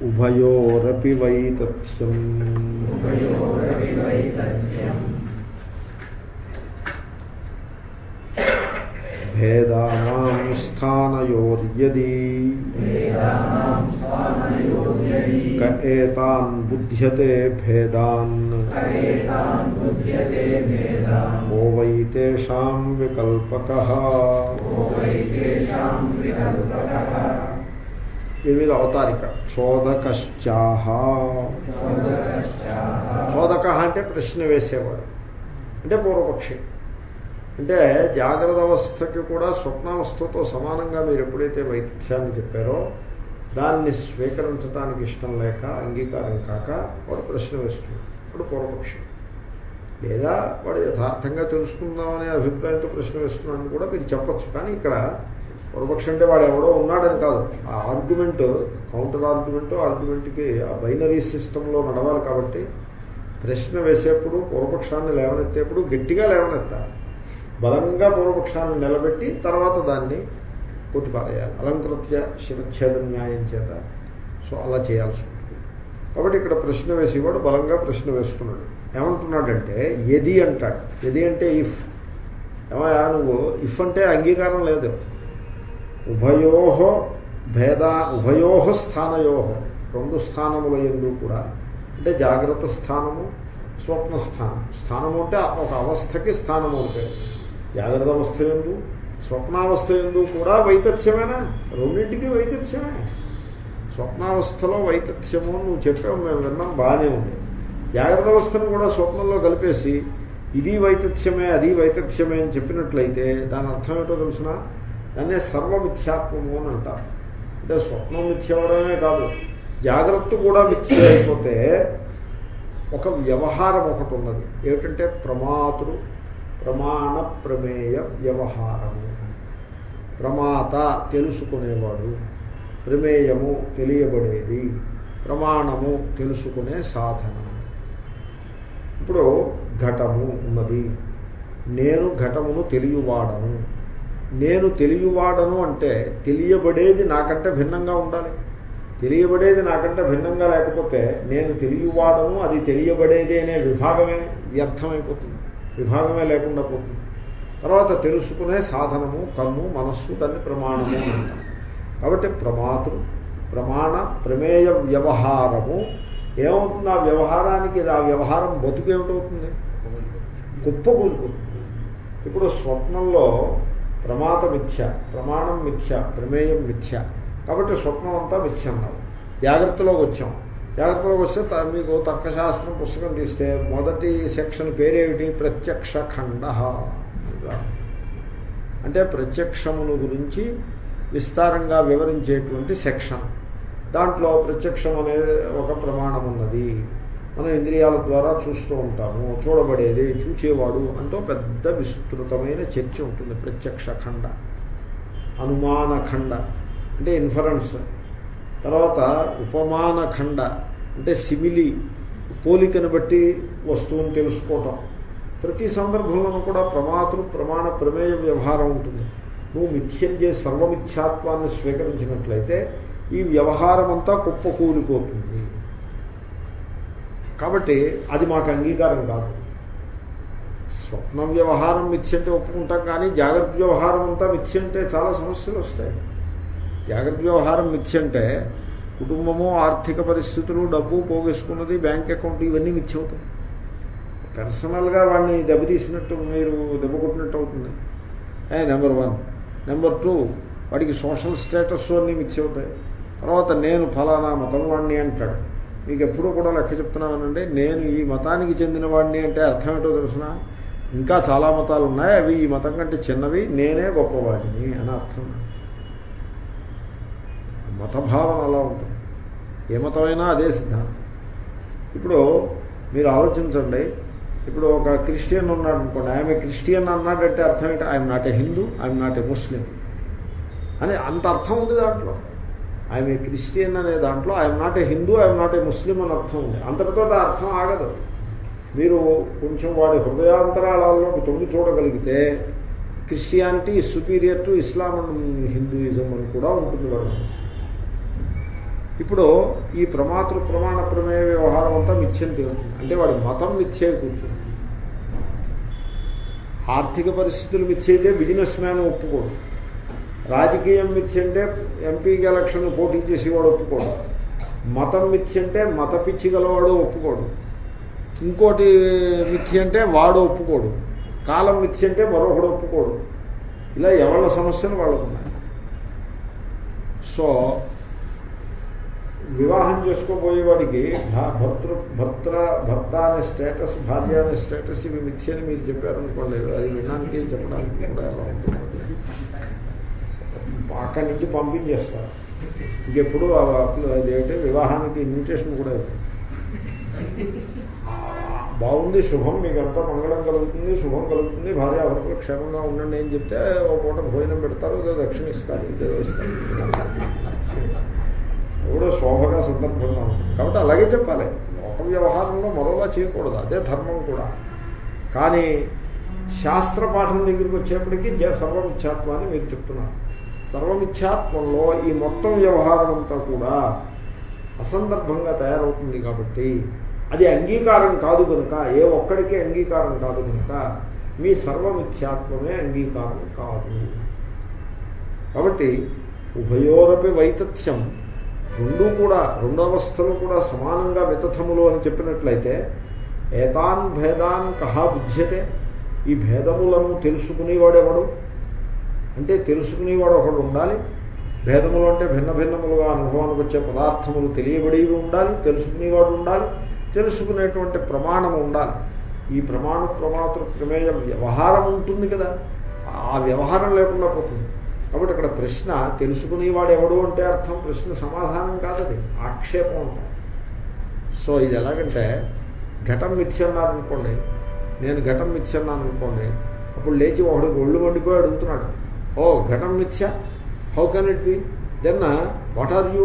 ఉభయోరపి వైతథ్యం భేదానాం స్థానయోర్యది క ఏతాన్ బుధ్యతే భేదాన్ ఓ వై తేషాం వికల్పక దీని వివిధ అవతారిక? చోదకశ్చాహ. చోదక అంటే ప్రశ్న వేసేవాడు. అంటే పూర్వపక్షి. అంటే జాగ్రత్త అవస్థకి కూడా స్వప్నావస్థతో సమానంగా మీరు ఎప్పుడైతే వైద్యాన్ని చెప్పారో దాన్ని స్వీకరించడానికి ఇష్టం లేక అంగీకారం కాక వాడు ప్రశ్న వేస్తున్నాడు. వాడు పూర్వపక్షి. లేదా వాడు యథార్థంగా తెలుసుకుందామనే అభిప్రాయంతో ప్రశ్న వేస్తున్నాడని కూడా మీరు చెప్పచ్చు. కానీ ఇక్కడ పురపక్షం అంటే వాడు ఎవడో ఉన్నాడని కాదు. ఆ ఆర్గ్యుమెంట్ కౌంటర్ ఆర్గ్యుమెంట్ ఆర్గ్యుమెంట్కి ఆ బైనరీ సిస్టంలో నడవాలి కాబట్టి ప్రశ్న వేసేప్పుడు పూర్వపక్షాన్ని లేవనెత్తేప్పుడు గట్టిగా లేవనెత్తాలి. బలంగా పూర్వపక్షాన్ని నిలబెట్టి తర్వాత దాన్ని కొట్టిపారేయాలి. అలంకృత్య శిరచ్ఛేద న్యాయం చేత. సో అలా చేయాల్సి ఉంటుంది. కాబట్టి ఇక్కడ ప్రశ్న వేసేవాడు బలంగా ప్రశ్న వేస్తున్నాడు ఏమంటున్నాడంటే ఎది అంటాడు. ఎది అంటే ఇఫ్ ఏమయ్యా నువ్వు ఇఫ్ అంటే అంగీకారం లేదు. ఉభయో భేద ఉభయో స్థానయో రెండు స్థానముల ఎందు కూడా. అంటే జాగ్రత్త స్థానము స్వప్న స్థానం. స్థానము అంటే ఒక అవస్థకి స్థానము అంటే జాగ్రత్త అవస్థ ఎందు స్వప్నావస్థ ఎందు కూడా వైతథ్యమేనా? రెండింటికి వైతథ్యమే. స్వప్నావస్థలో వైతథ్యము అని నువ్వు చెప్పావు మేము విన్నాం బాగానే ఉంది. జాగ్రత్త అవస్థను కూడా స్వప్నంలో కలిపేసి ఇది వైతథ్యమే అది వైతథ్యమే అని చెప్పినట్లయితే దాని అర్థం ఏంటో తెలుసిన? దాన్నే సర్వమిథ్యాత్వము అని అంటారు. అంటే స్వప్నం మిథ్యవడమే కాదు జాగ్రత్త కూడా మిథ్య అయిపోతే ఒక వ్యవహారం ఒకటి ఉన్నది. ఏమిటంటే ప్రమాతృ ప్రమాణ ప్రమేయ వ్యవహారము. ప్రమాత తెలుసుకునేవాడు ప్రమేయము తెలియబడేది ప్రమాణము తెలుసుకునే సాధన. ఇప్పుడు ఘటము ఉన్నది. నేను ఘటమును తెలియవాడను. నేను తెలియవాడను అంటే తెలియబడేది నాకంటే భిన్నంగా ఉండాలి. తెలియబడేది నాకంటే భిన్నంగా లేకపోతే నేను తెలియవాడను అది తెలియబడేది అనే విభాగమే వ్యర్థమైపోతుంది. విభాగమే లేకుండా పోతుంది. తర్వాత తెలుసుకునే సాధనము కమ్ము మనస్సు దాన్ని ప్రమాణము కాబట్టి ప్రమాతృ ప్రమాణ ప్రమేయ వ్యవహారము. ఏమవుతుంది? ఆ వ్యవహారానికి ఆ వ్యవహారం బతుకేమిటవుతుంది కుప్పకూలిపోతుంది. ఇప్పుడు స్వప్నంలో ప్రమాత మిథ్య ప్రమాణం మిథ్య ప్రమేయం మిథ్య. కాబట్టి స్వప్నం అంతా మిథ్య అన్నారు జాగ్రత్తలోకి వచ్చాం. జాగ్రత్తలోకి వస్తే మీకు తర్కశాస్త్రం పుస్తకం తీస్తే మొదటి సెక్షన్ పేరేమిటి? ప్రత్యక్ష ఖండ అంటే ప్రత్యక్షమును గురించి విస్తారంగా వివరించేటువంటి సెక్షన్. దాంట్లో ప్రత్యక్షం అనే ఒక ప్రమాణం ఉన్నది మనం ఇంద్రియాల ద్వారా చూస్తూ ఉంటాము చూడబడేది చూచేవాడు అంటూ పెద్ద విస్తృతమైన చర్చ ఉంటుంది ప్రత్యక్ష ఖండ అనుమాన ఖండ అంటే ఇన్ఫరెన్స్ తర్వాత ఉపమాన ఖండ అంటే సిమిలి పోలికను బట్టి వస్తువుని తెలుసుకోవటం. ప్రతి సందర్భంలోనూ కూడా ప్రమాతృ ప్రమాణ ప్రమేయ వ్యవహారం ఉంటుంది. నువ్వు మిథ్యం చేసి సర్వమిథ్యాత్వాన్ని స్వీకరించినట్లయితే ఈ వ్యవహారం అంతా కుప్పకూలిపోతుంది. కాబట్టి అది మాకు అంగీకారం కాదు. స్వప్న వ్యవహారం మిథ్యంటే ఒప్పుకుంటాం కానీ జాగ్రత్త వ్యవహారం అంతా మిథ్యంటే చాలా సమస్యలు వస్తాయి. జాగ్రత్త వ్యవహారం మిథ్యంటే కుటుంబము ఆర్థిక పరిస్థితులు డబ్బు పోగేసుకున్నది బ్యాంక్ అకౌంట్ ఇవన్నీ మిథ్యవుతాయి పర్సనల్గా వాడిని దెబ్బతీసినట్టు మీరు దెబ్బ కొట్టినట్టు అవుతుంది. Number one. నెంబర్ టూ వాడికి సోషల్ స్టేటస్ అన్నీ మిథ్య అవుతాయి తర్వాత నేను ఫలానా మతం వాడిని అంటాడు. మీకు ఎప్పుడూ కూడా లెక్క చెప్తున్నానండి. నేను ఈ మతానికి చెందిన వాడిని అంటే అర్థం ఏంటో తెలుసిన? ఇంకా చాలా మతాలు ఉన్నాయి. అవి ఈ మతం కంటే చిన్నవి. నేనే గొప్పవాడిని అని అర్థం. మతభావన అలా ఉంటుంది. ఏ మతమైనా అదే సిద్ధాంతం. ఇప్పుడు మీరు ఆలోచించండి. ఇప్పుడు ఒక క్రిస్టియన్ ఉన్నాడు అనుకోండి. ఆమె క్రిస్టియన్ అన్నాడంటే అర్థం ఏంటి? I'm not a Hindu I'm not a Muslim అని అంత అర్థం ఉంది దాంట్లో. ఐఎమ్ ఏ క్రిస్టియన్ అనే దాంట్లో I'm not a Hindu I'm not a Muslim అని అర్థం ఉంది. అంతటితో అర్థం ఆగదు. మీరు కొంచెం వాడి హృదయాంతరాలలో తొంగి చూడగలిగితే Christianity superior to Islam and Hinduism అని కూడా ఉంటుంది వాడు ఇప్పుడు ఈ ప్రమాతృ ప్రమాణ ప్రమేయ వ్యవహారం అంతా మిథ్యం తేలుతుంది అంటే వాడి మతం మిథ్యే కూర్చుంది. ఆర్థిక పరిస్థితులు మిథ్యైతే అయితే బిజినెస్ మ్యాన్ ఒప్పుకోడు. రాజకీయం మిథ్య అంటే ఎంపీకి ఎలక్షన్ పోటీ చేసేవాడు ఒప్పుకోడు. మతం మిథ్య అంటే మత పిచ్చి గలవాడు ఒప్పుకోడు. ఇంకోటి మిథ్య అంటే వాడు ఒప్పుకోడు. కాలం మిథ్య అంటే మరొకడు ఒప్పుకోడు. ఇలా ఎవరి సమస్యలు వాళ్ళకున్నాయి. సో వివాహం చేసుకోబోయేవాడికి భర్తృ భర్త భర్త అనే స్టేటస్ భార్య అనే స్టేటస్ ఇవి మిథ్యని మీరు చెప్పారనుకోండి. అది వినడానికి చెప్పడానికి కూడా ఎలా ఉంటుంది? అక్కడి నుంచి పంపించేస్తారు. ఇంకెప్పుడు అదేంటే వివాహానికి ఇన్విటేషన్ కూడా బాగుంది శుభం మీకు అంతా మంగళం కలుగుతుంది శుభం కలుగుతుంది భార్య ఎవరికి క్షేమంగా ఉండండి అని చెప్తే ఒక పూట భోజనం పెడతారు ఏదో దక్షిణ ఇస్తారు ఇదో ఇస్తారు కూడా శోభగా సందర్భంగా ఉంటుంది. కాబట్టి అలాగే చెప్పాలి. ఒక వ్యవహారంలో మరోలా చేయకూడదు. అదే ధర్మం కూడా. కానీ శాస్త్ర పాఠం దగ్గరికి వచ్చేప్పటికీ జ సర్వమిథ్యాత్వ మీరు చెప్తున్నారు. సర్వమిథ్యాత్వంలో ఈ మొత్తం వ్యవహారం అంతా కూడా అసందర్భంగా తయారవుతుంది కాబట్టి అది అంగీకారం కాదు కనుక ఏ ఒక్కడికే అంగీకారం కాదు కనుక మీ సర్వమిథ్యాత్వమే అంగీకారం కాదు. కాబట్టి ఉభయోరపి వైతథ్యం రెండూ కూడా రెండు అవస్థలు కూడా సమానంగా వితథములు అని చెప్పినట్లయితే ఏతాన్ భేదాన్ కహా బుధ్యతే. ఈ భేదములను తెలుసుకునేవాడెవడు? అంటే తెలుసుకునేవాడు ఒకడు ఉండాలి. భేదములు అంటే భిన్న భిన్నములుగా అనుభవానికి వచ్చే పదార్థములు తెలియబడేవి ఉండాలి తెలుసుకునేవాడు ఉండాలి తెలుసుకునేటువంటి ప్రమాణం ఉండాలి. ఈ ప్రమాణ ప్రమాతృ ప్రమేయ వ్యవహారం ఉంటుంది కదా. ఆ వ్యవహారం లేకుండా పోతుంది. కాబట్టి అక్కడ ప్రశ్న తెలుసుకునేవాడు ఎవడు అంటే అర్థం ప్రశ్న సమాధానం కాదది ఆక్షేపం ఉంటుంది సో ఇది ఎలాగంటే ఘటం మిథ్యన్నారు అనుకోండి నేను ఘటం మిథ్యన్నాను అనుకోండి అప్పుడు లేచి ఒకడు ఒళ్ళు వండిపోయి అడుగుతున్నాడు. ఓ ఘటం మిథ్య how can it be then what are you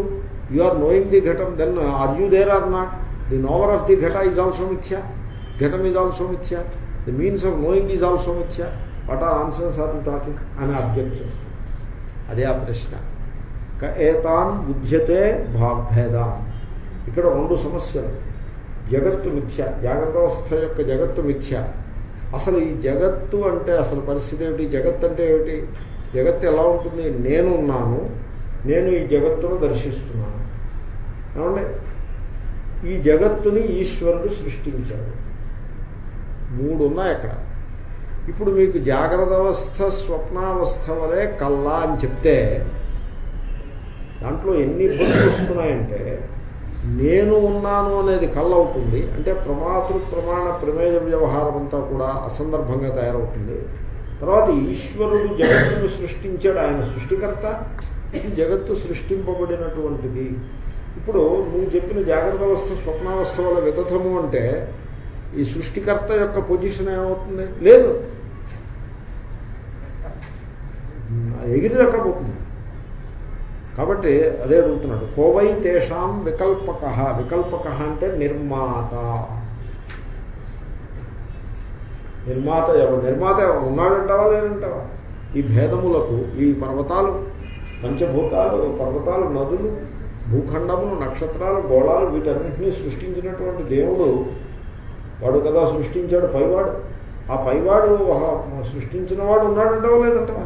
you are knowing the ghatam then are you there are not the knower of the ghata is also mithya ghatam is also mithya the means of knowing is also mithya what are answers are talking అని object చేస్తాను అదే ఆ ప్రశ్న ఏతాన్ బుద్ధ్యతే భాభేదాన్ ఇక్కడ రెండు సమస్యలు జగత్తు మిథ్య జాగ్రత్తావస్థ యొక్క జగత్తు మిథ్య అసలు ఈ జగత్తు అంటే అసలు పరిస్థితి ఏమిటి జగత్ అంటే ఏమిటి జగత్తు ఎలా ఉంటుంది? నేనున్నాను నేను ఈ జగత్తును దర్శిస్తున్నాను. ఏమండి? ఈ జగత్తుని ఈశ్వరుడు సృష్టించాడు. మూడు ఉన్నాయి అక్కడ. ఇప్పుడు మీకు జాగ్రత్త అవస్థ స్వప్నావస్థ వలె కల్లా అని చెప్తే దాంట్లో ఎన్ని ఇబ్బందులు వస్తున్నాయంటే నేను ఉన్నాను అనేది కళ్ళ అవుతుంది. అంటే ప్రమాతృ ప్రమాణ ప్రమేయ వ్యవహారం అంతా కూడా అసందర్భంగా తయారవుతుంది. తర్వాత ఈశ్వరుడు జగత్తును సృష్టించాడు ఆయన సృష్టికర్త. ఇది జగత్తు సృష్టింపబడినటువంటిది. ఇప్పుడు నువ్వు చెప్పిన జాగ్రత్త అవస్థ స్వప్నావస్థ వల్ల వితథము అంటే ఈ సృష్టికర్త యొక్క పొజిషన్ ఏమవుతుంది? లేదు. ఎగిరి దక్కపోతుంది కాబట్టి అదే అడుగుతున్నాడు. కోవై తేషాం వికల్పక. వికల్పక అంటే నిర్మాత. నిర్మాత ఎవరు? నిర్మాత ఉన్నాడంటావా లేదంటావా ఈ భేదములకు ఈ పర్వతాలు పంచభూతాలు పర్వతాలు నదులు భూఖండములు నక్షత్రాలు గోళాలు వీటన్నింటినీ సృష్టించినటువంటి దేవుడు వాడు కదా సృష్టించాడు పైవాడు. ఆ పైవాడు సృష్టించిన వాడు ఉన్నాడంటావా లేదంటావా?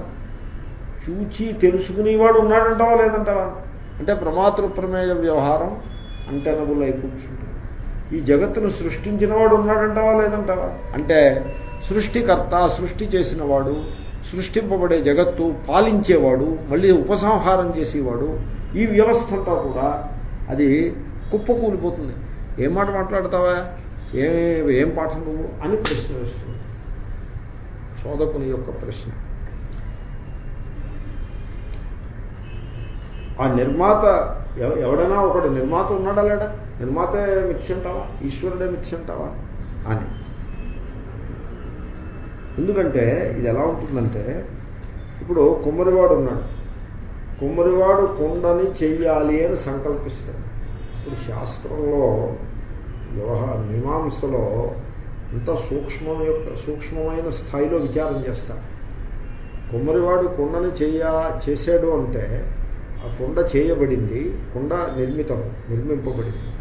చూచి తెలుసుకునేవాడు ఉన్నాడంటావా లేదంటావా? అంటే ప్రమాతృ ప్రమేయ వ్యవహారం అంటెనబుల్ అయి కూర్చుంటుంది. ఈ జగత్తును సృష్టించిన వాడు ఉన్నాడంటావా లేదంటావా? అంటే సృష్టికర్త సృష్టి చేసినవాడు సృష్టింపబడే జగత్తు పాలించేవాడు మళ్ళీ ఉపసంహారం చేసేవాడు ఈ వ్యవస్థ అంతా కూడా అది కుప్పకూలిపోతుంది. ఏం మాట మాట్లాడతావా? ఏ ఏం పాఠం నువ్వు? అని ప్రశ్న వేస్తుంది. చోదకుని యొక్క ప్రశ్న. ఆ నిర్మాత ఎవడైనా ఒకడు నిర్మాత ఉన్నాడా లేడా? నిర్మాతే మిథ్యంటావా? ఈశ్వరుడే మిథ్యంటావా? అని. ఎందుకంటే ఇది ఎలా ఉంటుందంటే ఇప్పుడు కుమ్మరివాడు ఉన్నాడు. కుమ్మరివాడు కొండని చెయ్యాలి అని సంకల్పిస్తాడు. ఇప్పుడు శాస్త్రంలో వ్యవహార మీమాంసలో ఇంత సూక్ష్మం యొక్క సూక్ష్మమైన స్థాయిలో విచారం చేస్తారు. కుమ్మరివాడు కొండని చెయ్య చేశాడు అంటే ఆ కుండ చేయబడింది కుండ నిర్మితం నిర్మింపబడింది.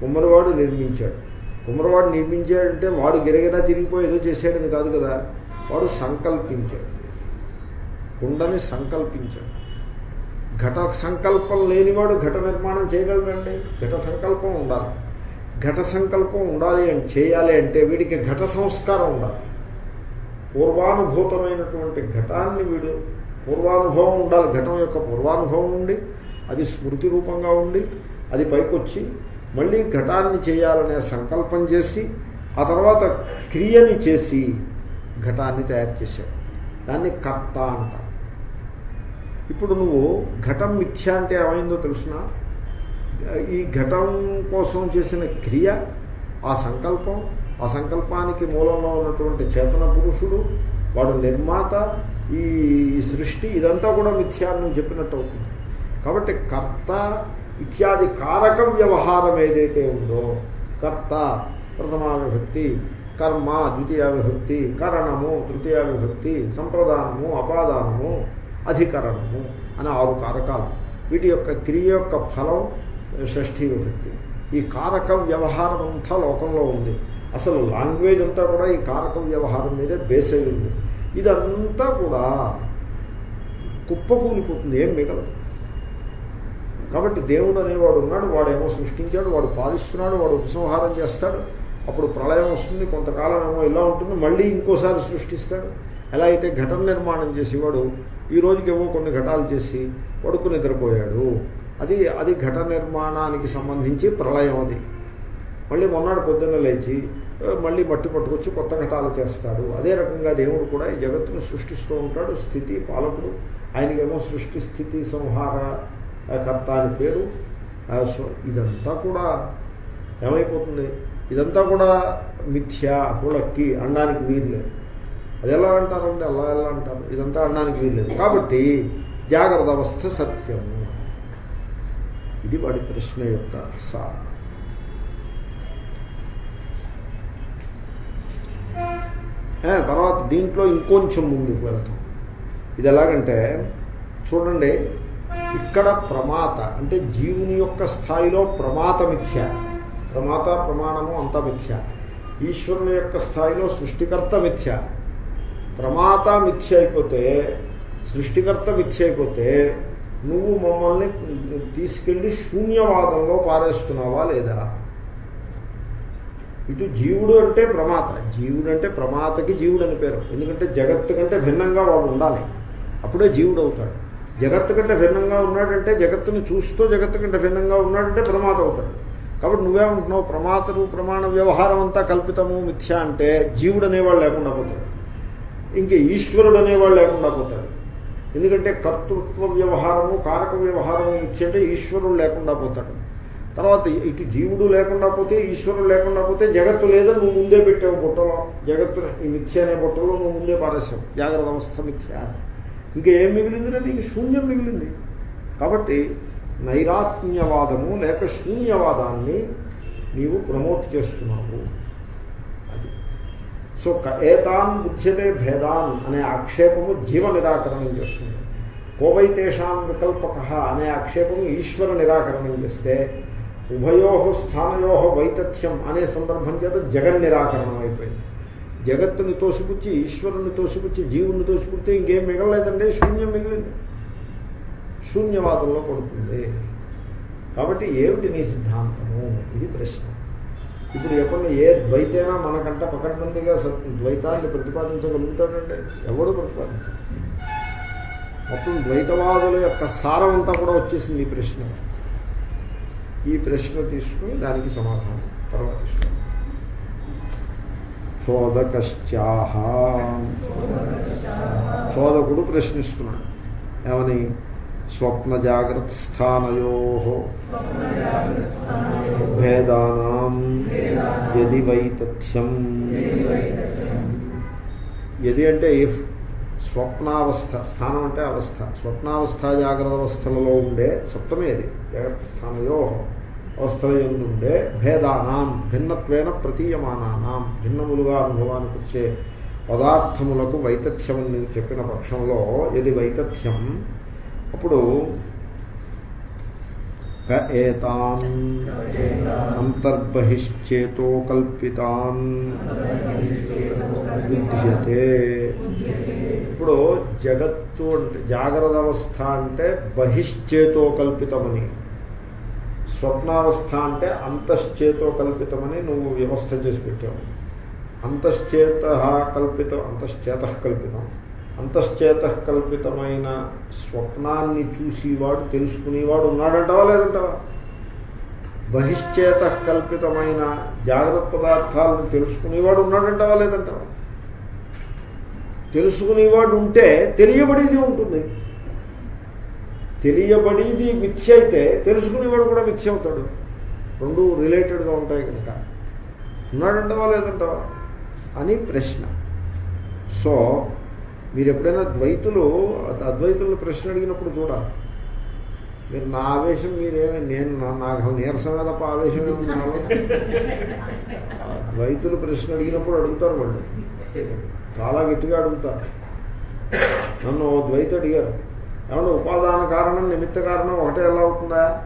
కుమ్మరివాడు నిర్మించాడు. కుమ్మరవాడు నిర్మించాడంటే వాడు గిరగిరా తిరిగిపోయి ఏదో చేసేయడం కాదు కదా. వాడు సంకల్పించాడు. కుండని సంకల్పించాడు. ఘట సంకల్పం లేనివాడు ఘట నిర్మాణం చేయగలడండి? ఘట సంకల్పం ఉండాలి. ఘట సంకల్పం ఉండాలి అని చేయాలి అంటే వీడికి ఘట సంస్కారం ఉండాలి. పూర్వానుభూతమైనటువంటి ఘటాన్ని వీడు పూర్వానుభవం ఉండాలి. ఘటం యొక్క పూర్వానుభవం ఉండి అది స్మృతి రూపంగా ఉండి అది పైకొచ్చి మళ్ళీ ఘటాన్ని చేయాలనే సంకల్పం చేసి ఆ తర్వాత క్రియని చేసి ఘటాన్ని తయారు చేశాడు. దాన్ని కర్త అంటారు. ఇప్పుడు నువ్వు ఘటం మిథ్య అంటే ఏమైందో తెలుసిన? ఈ ఘటం కోసం చేసిన క్రియ ఆ సంకల్పం ఆ సంకల్పానికి మూలంలో ఉన్నటువంటి చేతన పురుషుడు వాడు నిర్మాత ఈ సృష్టి ఇదంతా కూడా మిథ్యా అని చెప్పినట్టు అవుతుంది. కాబట్టి కర్త ఇత్యాది కారక వ్యవహారం ఏదైతే ఉందో కర్త ప్రథమావిభక్తి కర్మ ద్వితీయ విభక్తి కరణము తృతీయ విభక్తి సంప్రదానము అపాదానము అధికరణము అనే ఆరు కారకాలు. వీటి యొక్క క్రియ యొక్క ఫలం షష్ఠీ విభక్తి ఈ కారక వ్యవహారం అంతా లోకంలో ఉంది. అసలు లాంగ్వేజ్ అంతా కూడా ఈ కారక వ్యవహారం మీదే బేస్ అయి ఉంది. ఇదంతా కూడా కుప్పకూలిపోతుంది ఏం మిగలదు. కాబట్టి దేవుడు అనేవాడు ఉన్నాడు వాడేమో సృష్టించాడు వాడు పాలిస్తున్నాడు వాడు ఉపసంహారం చేస్తాడు. అప్పుడు ప్రళయం వస్తుంది కొంతకాలం ఏమో ఇలా ఉంటుంది మళ్ళీ ఇంకోసారి సృష్టిస్తాడు. ఎలా అయితే ఘటన నిర్మాణం చేసేవాడు ఈ రోజుకేమో కొన్ని ఘటాలు చేసి పడుకు నిద్రపోయాడు. అది అది ఘట నిర్మాణానికి సంబంధించి ప్రళయం అది. మళ్ళీ మొన్నటి పొద్దున్న లేచి మళ్ళీ మట్టి పట్టుకొచ్చి కొత్త ఘటాలు చేస్తాడు. అదే రకంగా దేవుడు కూడా ఈ జగత్తును సృష్టిస్తూ ఉంటాడు స్థితి పాలకుడు. ఆయనకేమో సృష్టి స్థితి సంహార కర్త అని పేరు సో ఇదంతా కూడా ఏమైపోతుంది? ఇదంతా కూడా మిథ్యా హుళక్కి అనడానికి వీల్లేదు అది ఎలా అంటారండి? అలా ఎలా అంటారు? ఇదంతా అనడానికి వీల్లేదు కాబట్టి జాగ్రత్త అవస్థ సత్యము. ఇది వాడి ప్రశ్న యొక్క సార్. తర్వాత దీంట్లో ఇంకొంచెం ముందుకు వెళ్తాం. ఇది ఎలాగంటే చూడండి ఇక్కడ ప్రమాత అంటే జీవుని యొక్క స్థాయిలో ప్రమాత మిథ్య. ప్రమాత ప్రమాణము అంత మిథ్య. ఈశ్వరుని యొక్క స్థాయిలో సృష్టికర్త మిథ్య. ప్రమాత మిథ్య అయిపోతే సృష్టికర్త మిథ్య అయిపోతే నువ్వు మమ్మల్ని తీసుకెళ్ళి శూన్యవాదంలో పారేస్తున్నావా లేదా? ఇటు జీవుడు అంటే ప్రమాత. జీవుడు అంటే ప్రమాతకి జీవుడు అని పేరు. ఎందుకంటే జగత్తు కంటే భిన్నంగా వాడు ఉండాలి. అప్పుడే జీవుడు అవుతాడు. జగత్తు కంటే భిన్నంగా ఉన్నాడంటే జగత్తుని చూస్తూ జగత్తు కంటే భిన్నంగా ఉన్నాడంటే ప్రమాత అవుతాడు. కాబట్టి నువ్వేమంటున్నావు? ప్రమాతలు ప్రమాణ వ్యవహారం అంతా కల్పితము మిథ్య అంటే జీవుడు అనేవాడు లేకుండా పోతాడు. ఇంకా ఈశ్వరుడు అనేవాళ్ళు లేకుండా పోతాడు. ఎందుకంటే కర్తృత్వ వ్యవహారము కారక వ్యవహారము మిథ్య అంటే ఈశ్వరుడు లేకుండా పోతాడు. తర్వాత ఇటు జీవుడు లేకుండా పోతే ఈశ్వరుడు లేకుండా పోతే జగత్తు లేదా నువ్వు ముందే పెట్టావు బుట్టలో. జగత్తు ఈ మిథ్య అనే బుట్టలో నువ్వు ముందే పారేసావు. జాగ్రత్త అవస్థ మిథ్య. ఇంకేం మిగిలిందిరా నీకు? శూన్యం మిగిలింది. కాబట్టి నైరాత్మ్యవాదము లేక శూన్యవాదాన్ని నీవు ప్రమోట్ చేస్తున్నావు. అది. సో ఏతాన్ బుద్ధ్యతే భేదాన్ అనే ఆక్షేపము జీవ నిరాకరణం చేస్తుంది. కోవైతేషాం వికల్పక అనే ఆక్షేపము ఈశ్వర నిరాకరణం చేస్తే ఉభయో స్థానయో వైతథ్యం అనే సందర్భం చేత జగన్ నిరాకరణం అయిపోయింది జగత్తుని తోసిపుచ్చి ఈశ్వరుని తోసిపుచ్చి జీవుని తోసిపుచ్చితే ఇంకేం మిగలలేదండి? శూన్యం మిగిలింది. శూన్యవాదంలో పడుతుంది. కాబట్టి ఏమిటి నీ సిద్ధాంతము? ఇది ప్రశ్న. ఇప్పుడు ఎప్పుడు ఏ ద్వైతైనా మనకంట పకడ్బందీగా ద్వైతాన్ని ప్రతిపాదించగలుగుతాడండి? ఎవడు ప్రతిపాదించాడు? మొత్తం ద్వైతవాదుల యొక్క సారం అంతా కూడా వచ్చేసింది ఈ ప్రశ్న ఈ ప్రశ్న తీసుకుని దానికి సమాధానం తర్వాత ఇష్టం చోదకశ్చాహ చోదకుడు ప్రశ్నిస్తున్నాడు. ఏమని? స్వప్న జాగ్రత్త స్థానయో భేదానం యది వైతథ్యం. యది అంటే ఇఫ్ స్వప్నావస్థ స్థానం అంటే అవస్థ. స్వప్నావస్థ జాగ్రత్త అవస్థలలో ఉండే సప్తమే అది. జాగ్రత్త స్థానయో. అవస్థల ఉండే భేదానాం భిన్నత్వేన ప్రతీయమానానాం భిన్నములుగా అనుభవానికి వచ్చే పదార్థములకు వైతథ్యం అని చెప్పిన పక్షంలో ఇది వైతథ్యం అప్పుడు ఏతాన్ అంతర్బహిశ్చేతో కల్పితాన్ విద్యతే ఇప్పుడు జగత్తు అంటే జాగ్రత్త అవస్థ అంటే బహిశ్చేతో కల్పితమని. స్వప్నావస్థ అంటే అంతశ్చేతో కల్పితమని నువ్వు వ్యవస్థ చేసి పెట్టావు. అంతశ్చేత కల్పితం అంతశ్చేత కల్పితం. అంతశ్చేత కల్పితమైన స్వప్నాన్ని చూసేవాడు తెలుసుకునేవాడు ఉన్నాడంటావా లేదంటావా? బహిశ్చేత కల్పితమైన జాగ్రత్త పదార్థాలను తెలుసుకునేవాడు ఉన్నాడంటావా లేదంటావా? తెలుసుకునేవాడు ఉంటే తెలియబడేది ఉంటుంది. తెలియబడేది మిథ్య అయితే తెలుసుకునేవాడు కూడా మిథ్య అవుతాడు. రెండు రిలేటెడ్గా ఉంటాయి కనుక. ఉన్నాడంటావా లేదంటావా? అని ప్రశ్న. సో మీరు ఎప్పుడైనా ద్వైతులు అద్వైతులను ప్రశ్న అడిగినప్పుడు చూడాలి మీరు నా ఆవేశం మీరేమి నేను నాకు నీరసమే ఆవేశం ఆవేశమే ఉంది ద్వైతులు ప్రశ్న అడిగినప్పుడు అడుగుతారు వాళ్ళు. చాలా గట్టిగా అడుగుతారు. నన్ను ఓ అడిగారు. ఏమన్నా ఉపాదాన కారణం నిమిత్త కారణం ఒకటే ఎలా అవుతుందా?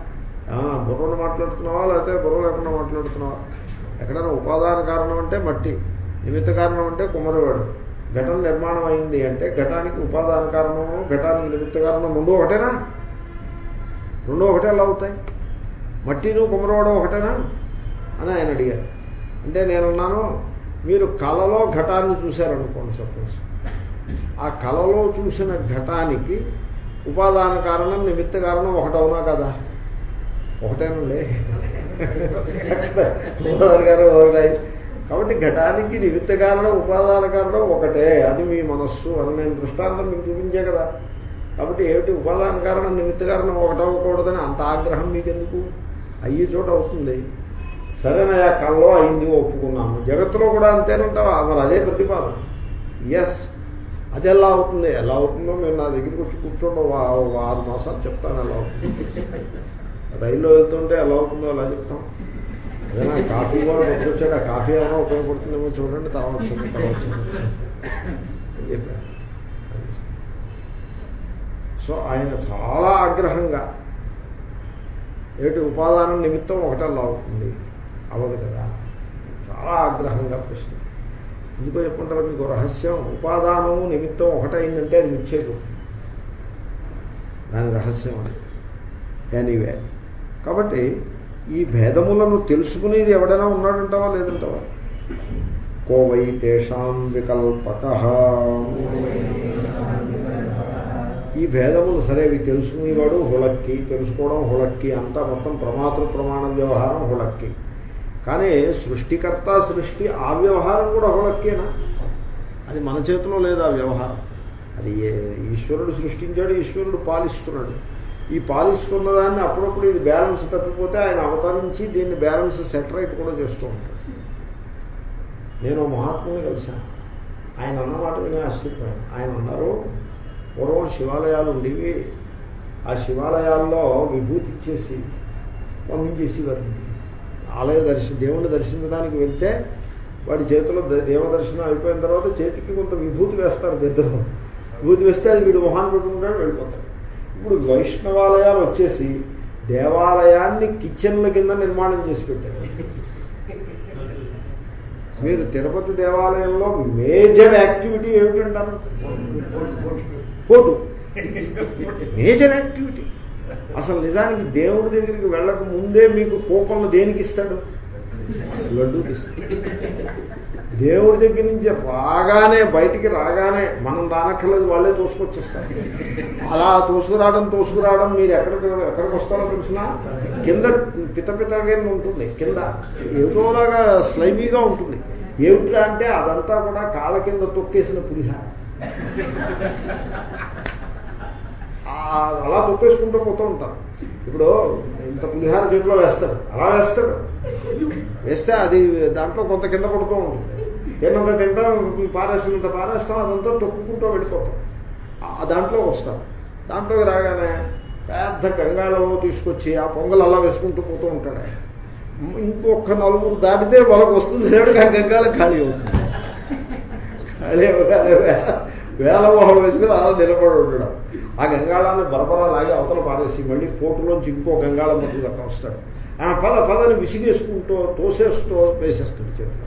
ఆ, బుర్రను మాట్లాడుతున్నావా లేకపోతే బుర్ర లేకుండా మాట్లాడుతున్నావా? ఎక్కడైనా ఉపాదాన కారణం అంటే మట్టి నిమిత్త కారణం అంటే కుమరవాడు ఘటన నిర్మాణం అయింది అంటే ఘటానికి ఉపాదాన కారణము ఘటానికి నిమిత్త కారణం రెండు ఒకటేనా? రెండు ఒకటే ఎలా అవుతాయి? మట్టిను కుమరవాడు ఒకటేనా? అని ఆయన అడిగారు. అంటే నేనున్నాను మీరు కళలో ఘటాన్ని చూశారనుకోండి సపోజ్. ఆ కళలో చూసిన ఘటానికి ఉపాదాన కారణం నిమిత్త కారణం ఒకటవునా కదా? ఒకటేనండి. గోదావరి గారు ఒకటాయి కాబట్టి ఘటానికి నిమిత్త కారణం ఉపాదాన కారణం ఒకటే. అది మీ మనస్సు అని నేను దృష్టాంతం మీకు చూపించే కదా. కాబట్టి ఏమిటి ఉపాదాన కారణం నిమిత్త కారణం ఒకటవ్వకూడదని అంత ఆగ్రహం మీకు ఎందుకు చోట అవుతుంది. సరేనయా కళ్ళలో అయింది ఒప్పుకున్నాము. జగత్తులో కూడా అంతేనంటావా? మరి అదే ప్రతిపాదన. ఎస్ అది ఎలా అవుతుంది? ఎలా అవుతుందో మీరు నా దగ్గరికి వచ్చి కూర్చోండి. ఆరు మాసాలు చెప్తాను ఎలా అవుతుంది. రైల్లో వెళ్తుంటే ఎలా అవుతుందో అలా చెప్తాం? ఏదైనా కాఫీ కూడా వచ్చాడు ఆ కాఫీ ఏమైనా ఉపయోగపడుతుందేమో చూడండి. తర్వాత వచ్చింది తర్వాత సో ఆయన చాలా ఆగ్రహంగా ఏటి ఉపాదానం నిమిత్తం ఒకటల్లా అవుతుంది. అవ్వదు కదా? చాలా ఆగ్రహంగా ప్రశ్న ఎందుకో చెప్పుకుంటారు మీకు రహస్యం? ఉపాదానము నిమిత్తం ఒకటైందంటే అది మిచ్చేదు దాని రహస్యం అది. ఎనీవే కాబట్టి ఈ భేదములను తెలుసుకునేది ఎవడైనా ఉన్నాడంటావా లేదంటావా? కోవై తేషాం వికల్పక. ఈ భేదములు సరే ఇవి తెలుసుకునేవాడు హుళక్కి తెలుసుకోవడం హుళక్కి అంతా మొత్తం ప్రమాతృ ప్రమాణ వ్యవహారం హుళక్కి. కానీ సృష్టికర్త సృష్టి ఆ వ్యవహారం కూడా హుళక్కేనా అది మన చేతిలో లేదు ఆ వ్యవహారం. అది ఈశ్వరుడు సృష్టించాడు ఈశ్వరుడు పాలిస్తున్నాడు. ఈ పాలిస్తున్న దాన్ని అప్పుడప్పుడు ఇది బ్యాలెన్స్ తప్పిపోతే ఆయన అవతరించి దీన్ని బ్యాలెన్స్ సెటరైట్ కూడా చేస్తూ ఉంటాడు. నేను మహాత్ముని కలిశాను. ఆయన అన్నమాట వినే ఆశ్చర్యపోయాను. ఆయన అన్నారు పూర్వం శివాలయాలు ఉండేవి. ఆ శివాలయాల్లో విభూతి ఇచ్చేసి పంపించేసేవారు ఇంటికి. ఆలయ దర్శనం దేవుణ్ణి దర్శించడానికి వెళ్తే వాడి చేతిలో ద- దేవ దర్శనం అయిపోయిన తర్వాత చేతికి కొంత విభూతి వేస్తారు పెద్దలు. విభూతి వేస్తే అది వీడు మొహాన్ని పెట్టుకుంటాడు వెళ్ళిపోతాడు. ఇప్పుడు వైష్ణవాలయాలు వచ్చేసి దేవాలయాన్ని కిచెన్ల కింద నిర్మాణం చేసి పెట్టారు. మీరు తిరుపతి దేవాలయంలో మేజర్ యాక్టివిటీ ఏమిటంటారు? కోటు మేజర్ యాక్టివిటీ. అసలు నిజానికి దేవుడి దగ్గరికి వెళ్ళక ముందే మీకు కూపంలో దేనికి ఇస్తాడు? లడ్డూకి ఇస్తాడు. దేవుడి దగ్గర నుంచి రాగానే బయటికి రాగానే మనం రానక్కర్లేదు వాళ్ళే తోసుకొచ్చేస్తారు. అలా తోసుకురావడం తోసుకురావడం మీరు ఎక్కడికి ఎక్కడికి వస్తారో తెలిసిన కింద పిత పితగా ఉంటుంది. కింద ఏదోలాగా స్లైమీగా ఉంటుంది. ఏమిట్రా అంటే అదంతా కూడా కాళ్ళ కింద తొక్కేసిన పులిహార ఆ అలా తొప్పేసుకుంటూ పోతూ ఉంటారు. ఇప్పుడు ఇంత పులిహార చేతిలో వేస్తాడు అలా వేస్తాడు వేస్తే అది దాంట్లో కొంత కింద పడుతూ ఉంటుంది. తిన్నంత తింటాం పారేస్తున్నంత పారేస్తాం అదంతా తొక్కుకుంటూ వెళ్ళిపోతాం. ఆ దాంట్లో వస్తాం దాంట్లోకి రాగానే పెద్ద గంగాలో తీసుకొచ్చి ఆ పొంగల్ అలా వేసుకుంటూ పోతూ ఉంటాడు. ఇంకొక నలుగురు దాటితే వాళ్ళకు వస్తుంది ఆ గంగాల ఖాళీ అవుతుంది. ఖాళీ వేల మొహం వేసుకుని అలా నిలబడి ఉండడం. ఆ గంగాళాన్ని బరబరా లాగి అవతల పారేసి మళ్ళీ పోటులోంచి ఇంకో గంగాళం మటుకు అక్కడ వస్తాడు. ఆ పద పదని విసిగేసుకుంటూ తోసేస్తూ వేసేస్తాడు చేతిలో.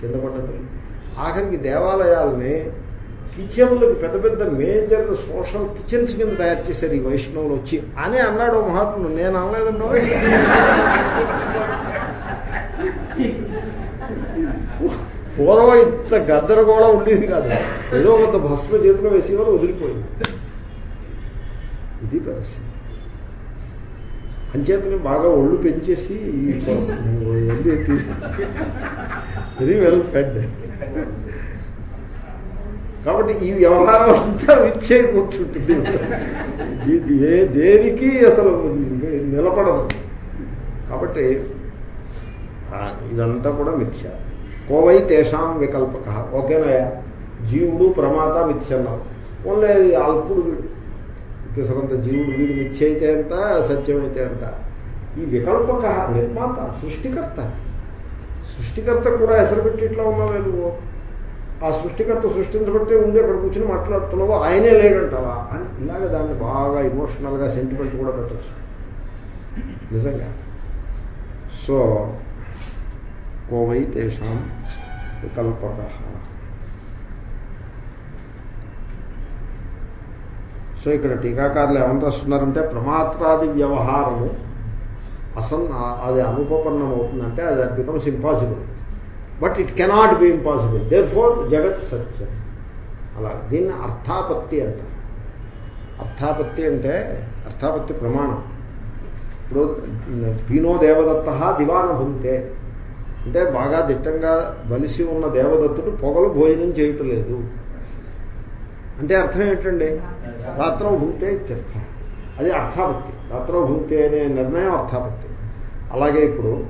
కింద పడ్డది ఆఖరికి దేవాలయాల్ని కిచెన్లకు పెద్ద పెద్ద మేజర్ సోషల్ కిచెన్స్ కింద తయారు చేశారు ఈ వైష్ణవులు వచ్చి. అని అన్నాడు మహాత్ముడు నేను అనలేదండో పూర్వం ఇంత గద్దరగోళం ఉండేది కాదు. ఏదో కొంత భస్మ చేతిలో వేసేవారు వదిలిపోయింది. ఇది రహస్యం అంచేతని బాగా ఒళ్ళు పెంచేసి వెరీ వెల్ ఫెడ్. కాబట్టి ఈ వ్యవహారం అంతా విచ్చే కూర్చుంటుంది. ఇది ఏ దేనికి అసలు నిలబడదు. కాబట్టి ఇదంతా కూడా మిథ్య. కోవై తేషాం వికల్పక. ఓకేనాయా? జీవుడు ప్రమాత మిథ్యన్నారు ఓన్లీ అల్పుడు వీడు పిసరంత జీవుడు వీడు మిథ్య అయితే అంత సత్యమైతే అంత. ఈ వికల్పక నిర్మాత సృష్టికర్త. సృష్టికర్త కూడా ఎసరు పెట్టి ఇట్లా ఉన్నావే నువ్వు. ఆ సృష్టికర్త సృష్టించబట్టే ఉండి అక్కడ కూర్చొని మాట్లాడుతున్నావు ఆయనే లేడంటావా అని ఇలాగ దాన్ని బాగా ఇమోషనల్గా సెంటిమెంట్ కూడా పెట్టచ్చు. నిజంగా. సో కోవై తేషాం వికల్పక. సో ఇక్కడ టీకాకారులు ఏమని రాస్తున్నారంటే ప్రమాత్రాది వ్యవహారము అసన్ అది అనుపపన్నం అవుతుందంటే అది becomes impossible but it cannot be impossible therefore జగత్ సత్యం. అలా దీన్ని అర్థాపత్తి అంటారు. అర్థాపత్తి అంటే అర్థాపత్తి ప్రమాణం. ఇప్పుడు పీనో దేవదత్త దివాన భుంతే అంటే బాగా దిట్టంగా బలిసి ఉన్న దేవదత్తుడు పొగలు భోజనం చేయటం లేదు. అంటే అర్థం ఏంటండి? రాత్రం భుంతే ఇత్యర్థం. అది అర్థాపత్తి. రాత్రం భుంతే అనే నిర్ణయం అర్థాపత్తి. అలాగే ఇప్పుడు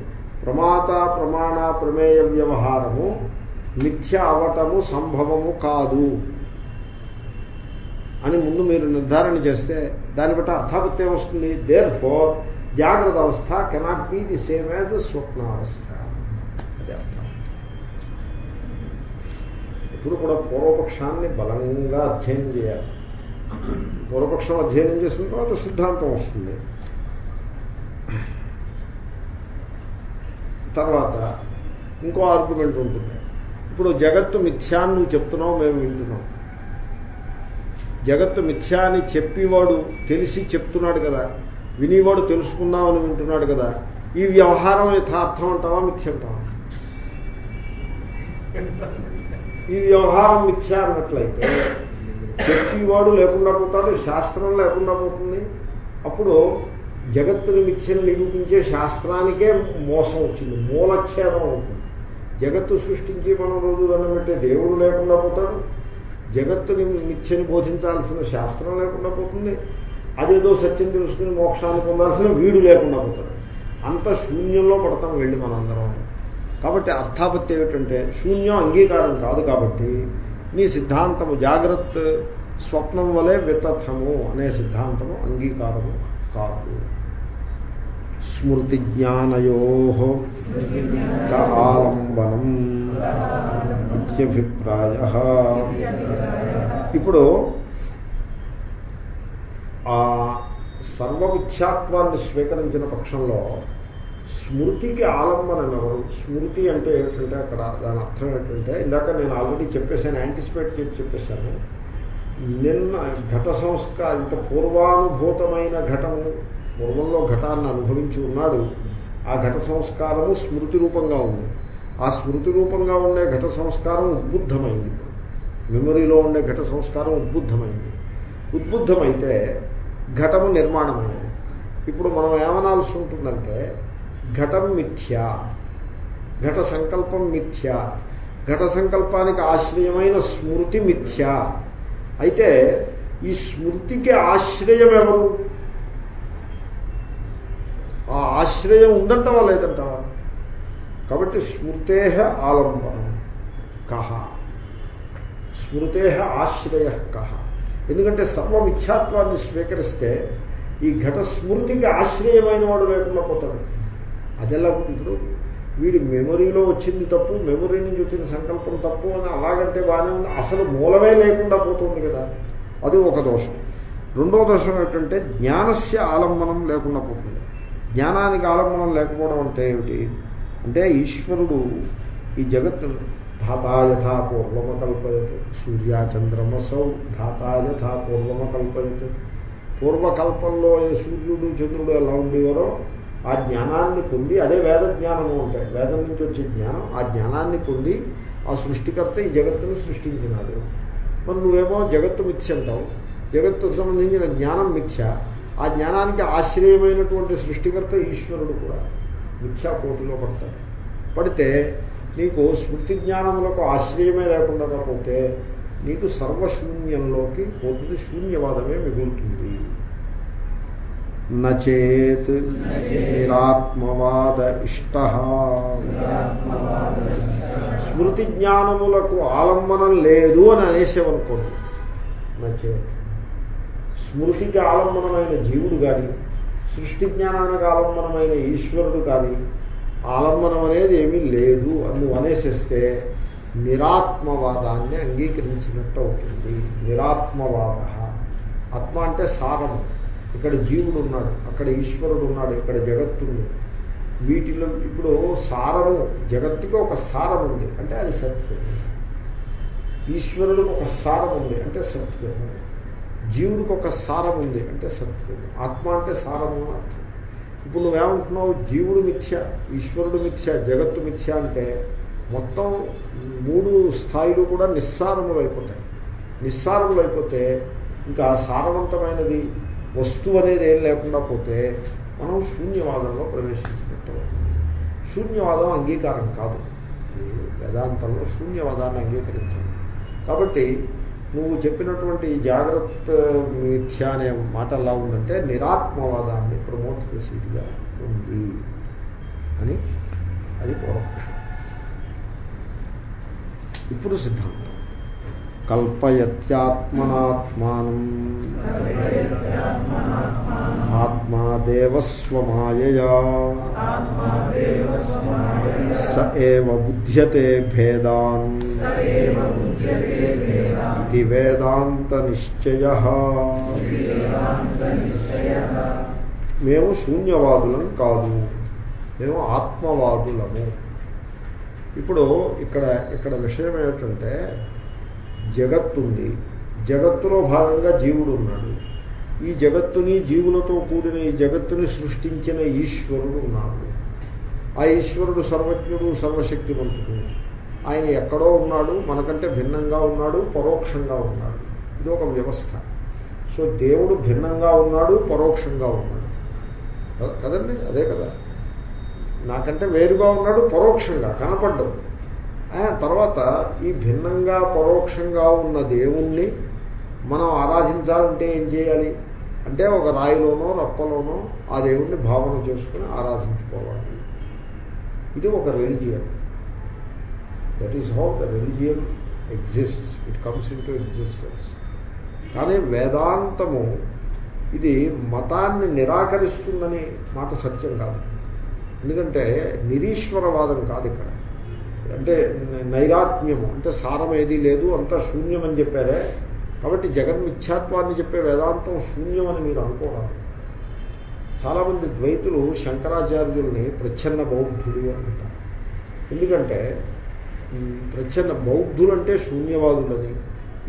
ప్రమాత ప్రమాణ ప్రమేయ వ్యవహారము మిథ్య అవటము సంభవము కాదు అని ముందు మీరు నిర్ధారణ చేస్తే దాన్ని బట్టి అర్థాపత్తి ఏమొస్తుంది? దేర్ ఫోర్ జాగ్రత్త అవస్థ cannot be the same as స్వప్నావస్థ. అదే అర్థం. ఎప్పుడు కూడా పూర్వపక్షాన్ని బలంగా అధ్యయనం చేయాలి. పూర్వపక్షం అధ్యయనం చేసిన తర్వాత సిద్ధాంతం వస్తుంది. తర్వాత ఇంకో ఆర్గ్యుమెంట్ ఉంటుంది. ఇప్పుడు జగత్తు మిథ్యాన్ని నువ్వు చెప్తున్నావు మేము వింటున్నాం. జగత్తు మిథ్యా అని చెప్పేవాడు తెలిసి చెప్తున్నాడు కదా. వినేవాడు తెలుసుకుందామని వింటున్నాడు కదా. ఈ వ్యవహారం యథార్థం అంటావా మిథ్య అంటావా? ఈ వ్యవహారం మిథ్యా అన్నట్లయితే చెప్పేవాడు లేకుండా పోతాడు శాస్త్రం లేకుండా పోతుంది. అప్పుడు జగత్తుని మిథ్యను నిరూపించే శాస్త్రానికే మోసం వచ్చింది మూలచ్ఛేదం అవుతుంది. జగత్తు సృష్టించి మనం రోజు దండం పెట్టే దేవుడు లేకుండా పోతాడు. జగత్తుని మిథ్యని బోధించాల్సిన శాస్త్రం లేకుండా పోతుంది. అదేదో సత్యం తెలుసుకుని మోక్షాన్ని పొందాల్సిన వీడు లేకుండా పోతాడు. అంత శూన్యంలో పడతాం వెళ్ళి మనందరం. కాబట్టి అర్థాపత్తి ఏమిటంటే శూన్యం అంగీకారం కాదు కాబట్టి నీ సిద్ధాంతము జాగ్రత్త స్వప్నం వలె వితథము అనే సిద్ధాంతము అంగీకారము కాదు. స్మృతి జ్ఞానయో ఆలంబనం ఇత్యభిప్రాయ. ఇప్పుడు ఆ సర్వమిథ్యాత్వాన్ని స్వీకరించిన పక్షంలో స్మృతికి ఆలంబనం ఎవరు? స్మృతి అంటే ఏంటంటే అక్కడ దాని అర్థం ఏంటంటే ఇందాక నేను ఆల్రెడీ చెప్పేశాను యాంటిసిపేట్ చేసి చెప్పేశాను. నిన్న ఘట సంస్కార ఇంత పూర్వానుభూతమైన ఘటము పూర్వంలో ఘటాన్ని అనుభవించి ఉన్నాడు. ఆ ఘట సంస్కారము స్మృతి రూపంగా ఉంది. ఆ స్మృతి రూపంగా ఉండే ఘట సంస్కారం ఉద్బుద్ధమైంది. మెమొరీలో ఉండే ఘట సంస్కారం ఉద్బుద్ధమైంది. ఉద్బుద్ధమైతే ఘటము నిర్మాణమైనది. ఇప్పుడు మనం ఏమనాల్సి ఉంటుందంటే ఘటం మిథ్య. ఘట సంకల్పం మిథ్య. ఘట సంకల్పానికి ఆశ్రయమైన స్మృతి మిథ్య. అయితే ఈ స్మృతికి ఆశ్రయం ఎవరు? ఆ ఆశ్రయం ఉందంటావా లేదంటావా? కాబట్టి స్మృతే ఆలంబనం. కహ స్మృతే ఆశ్రయ కహ ఎందుకంటే సర్వమిథ్యాత్వాన్ని స్వీకరిస్తే ఈ ఘట స్మృతికి ఆశ్రయమైన వాడు లేకుండా పోతాడు. అదెలా ఇప్పుడు వీడి మెమొరీలో వచ్చింది తప్పు మెమొరీ నుంచి వచ్చిన సంకల్పం తప్పు అని అలాగంటే బాగానే ఉంది. అసలు మూలమే లేకుండా పోతుంది కదా. అది ఒక దోషం. రెండో దోషం ఏంటంటే జ్ఞానస్య ఆలంబనం లేకుండా పోతుంది. జ్ఞానానికి ఆలంబనం లేకపోవడం అంటే ఏమిటి? అంటే ఈశ్వరుడు ఈ జగత్తు ధాతాయథా పూర్వమ కల్పయత్ సూర్యాచంద్రమసౌ ధాతా యథా పూర్వమ కల్పయత్ పూర్వకల్పంలో సూర్యుడు చంద్రుడు ఎలా ఉండేవారో ఆ జ్ఞానాన్ని పొంది అదే వేద జ్ఞానము ఉంటాయి వేదం నుంచి వచ్చే జ్ఞానం ఆ జ్ఞానాన్ని పొంది ఆ సృష్టికర్త ఈ జగత్తును సృష్టించినాడు. మరి నువ్వేమో జగత్తు మిథ్య అంటావు. జగత్తుకు సంబంధించిన జ్ఞానం మిథ్య. ఆ జ్ఞానానికి ఆశ్రయమైనటువంటి సృష్టికర్త ఈశ్వరుడు కూడా మిథ్యా కోటిలో పడతాడు. పడితే నీకు స్మృతి జ్ఞానములకు ఆశ్రయమే లేకుండా పోతే నీకు సర్వశూన్యంలోకి పోతుంది శూన్యవాదమే మిగులుతుంది. నచేత్ నిరాత్మవాద ఇష్ట స్మృతి జ్ఞానములకు ఆలంబనం లేదు అని అనేసేవనుకోండి నచేత్. స్మృతికి ఆలంబనమైన జీవుడు కానీ సృష్టి జ్ఞానానికి ఆలంబనమైన ఈశ్వరుడు కానీ ఆలంబనం అనేది ఏమీ లేదు అని అనేసేస్తే నిరాత్మవాదాన్ని అంగీకరించినట్టు అవుతుంది. నిరాత్మవాద. ఆత్మ అంటే సారము. ఇక్కడ జీవుడు ఉన్నాడు అక్కడ ఈశ్వరుడు ఉన్నాడు ఇక్కడ జగత్తుంది. వీటిలో ఇప్పుడు సారము జగత్తుకి ఒక సారం ఉంది అంటే అది సత్యం ఈశ్వరుడికి ఒక సారం ఉంది అంటే సత్యం జీవుడికి ఒక సారం ఉంది అంటే సత్యం ఆత్మ అంటే సారము అర్థం. ఇప్పుడు నువ్వేమంటున్నావు? జీవుడు మిథ్య ఈశ్వరుడు మిథ్య జగత్తు మిథ్య అంటే మొత్తం మూడు స్థాయిలు కూడా నిస్సారములు అయిపోతాయి. నిస్సారములు అయిపోతే ఇంకా సారవంతమైనది వస్తువు అనేది ఏం లేకుండా పోతే మనం శూన్యవాదంలో ప్రవేశించినట్టు. శూన్యవాదం అంగీకారం కాదు. ఈ వేదాంతంలో శూన్యవాదాన్ని అంగీకరించాలి కాబట్టి నువ్వు చెప్పినటువంటి ఈ జాగ్రత్త మిథ్య అనే మాట ఎలా ఉందంటే నిరాత్మవాదాన్ని ప్రమోట్ చేసేదిగా ఉంది అని అది పూర్వపక్షం. ఇప్పుడు సిద్ధాంతం. కల్పయత్యాత్మనాత్మానం. ఆత్మాదేవస్వమాయయా. స ఏవ బుధ్యతే భేదాన్. ఇది వేదాంత నిశ్చయ మేము శూన్యవాదులం కాదు. మేము ఆత్మవాదులము. ఇప్పుడు ఇక్కడ ఇక్కడ విషయం ఏమిటంటే జగత్తుంది. జగత్తులో భాగంగా జీవుడు ఉన్నాడు. ఈ జగత్తుని జీవులతో కూడిన ఈ జగత్తుని సృష్టించిన ఈశ్వరుడు ఉన్నాడు. ఆ ఈశ్వరుడు సర్వజ్ఞుడు సర్వశక్తివంతుడు ఆయన ఎక్కడో ఉన్నాడు మనకంటే భిన్నంగా ఉన్నాడు పరోక్షంగా ఉన్నాడు. ఇది ఒక వ్యవస్థ. సో దేవుడు భిన్నంగా ఉన్నాడు పరోక్షంగా ఉన్నాడు. కదండి? అదే కదా. నాకంటే వేరుగా ఉన్నాడు పరోక్షంగా కనపడ్డాడు. తర్వాత ఈ భిన్నంగా పరోక్షంగా ఉన్న దేవుణ్ణి మనం ఆరాధించాలంటే ఏం చేయాలి? అంటే ఒక రాయిలోనో రప్పలోనో ఆ దేవుణ్ణి భావన చేసుకుని ఆరాధించుకోవాలి. ఇది ఒక religion. That is how the religion exists it comes into existence కానీ వేదాంతము ఇది మతాన్ని నిరాకరిస్తుందని మాట సత్యం కాదు. ఎందుకంటే నిరీశ్వరవాదం కాదు ఇక్కడ. అంటే నైరాత్మ్యము అంటే సారం ఏదీ లేదు అంతా శూన్యం అని చెప్పారే. కాబట్టి జగన్మిథ్యాత్వాన్ని చెప్పే వేదాంతం శూన్యం అని మీరు అనుకోవాలి. చాలామంది ద్వైతులు శంకరాచార్యుల్ని ప్రచ్ఛన్న బౌద్ధుడు అంటారు. ఎందుకంటే ప్రచ్ఛన్న బౌద్ధులు అంటే శూన్యవాదులని.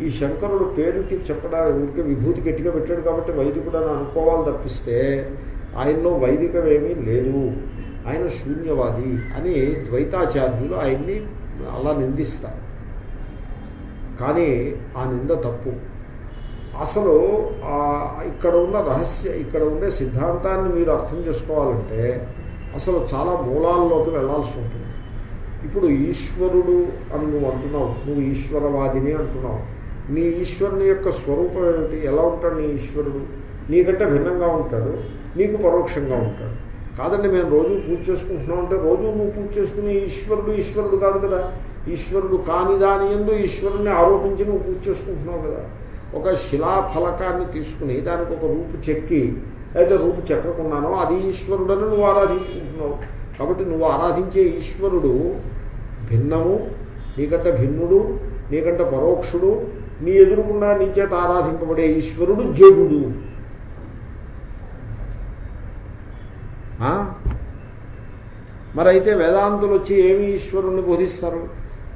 ఈ శంకరుడు పేరుకి చెప్పడానికి ఊరికే విభూతి గట్టిగా పెట్టాడు కాబట్టి వైదికుడు అని అనుకోవాలి తప్పిస్తే ఆయనలో వైదికమేమీ లేదు. ఆయన శూన్యవాది అని ద్వైతాచార్యులు ఆయన్ని అలా నిందిస్తారు. కానీ ఆ నింద తప్పు. అసలు ఇక్కడ ఉన్న రహస్య ఇక్కడ ఉండే సిద్ధాంతాన్ని మీరు అర్థం చేసుకోవాలంటే అసలు చాలా మూలాల్లోకి వెళ్ళాల్సి ఉంటుంది. ఇప్పుడు ఈశ్వరుడు అని నువ్వు అంటున్నావు నువ్వు ఈశ్వరవాదిని అంటున్నావు. నీ ఈశ్వరుని యొక్క స్వరూపం ఏమిటి? ఎలా ఉంటాడు నీ ఈశ్వరుడు? నీకంటే భిన్నంగా ఉంటాడు నీకు పరోక్షంగా ఉంటాడు. కాదండి మేము రోజు పూజ చేసుకుంటున్నాం అంటే రోజు నువ్వు పూజ చేసుకుని ఈశ్వరుడు ఈశ్వరుడు కాదు కదా. ఈశ్వరుడు కాని దాని ఎందు ఈశ్వరుణ్ణి ఆరోపించి నువ్వు పూజ చేసుకుంటున్నావు కదా. ఒక శిలాఫలకాన్ని తీసుకుని దానికి ఒక రూపు చెక్కి అయితే రూపు చెక్కకున్నానో అది ఈశ్వరుడని నువ్వు ఆరాధించుకుంటున్నావు. కాబట్టి నువ్వు ఆరాధించే ఈశ్వరుడు భిన్నము నీకంటే భిన్నుడు నీకంటే పరోక్షుడు నీ ఎదురుకుండా నీ చేత ఆరాధింపబడే ఈశ్వరుడు జగుడు ఆ? మరైతే వేదాంతులు వచ్చి ఏమి ఈశ్వరుణ్ణి బోధిస్తారు?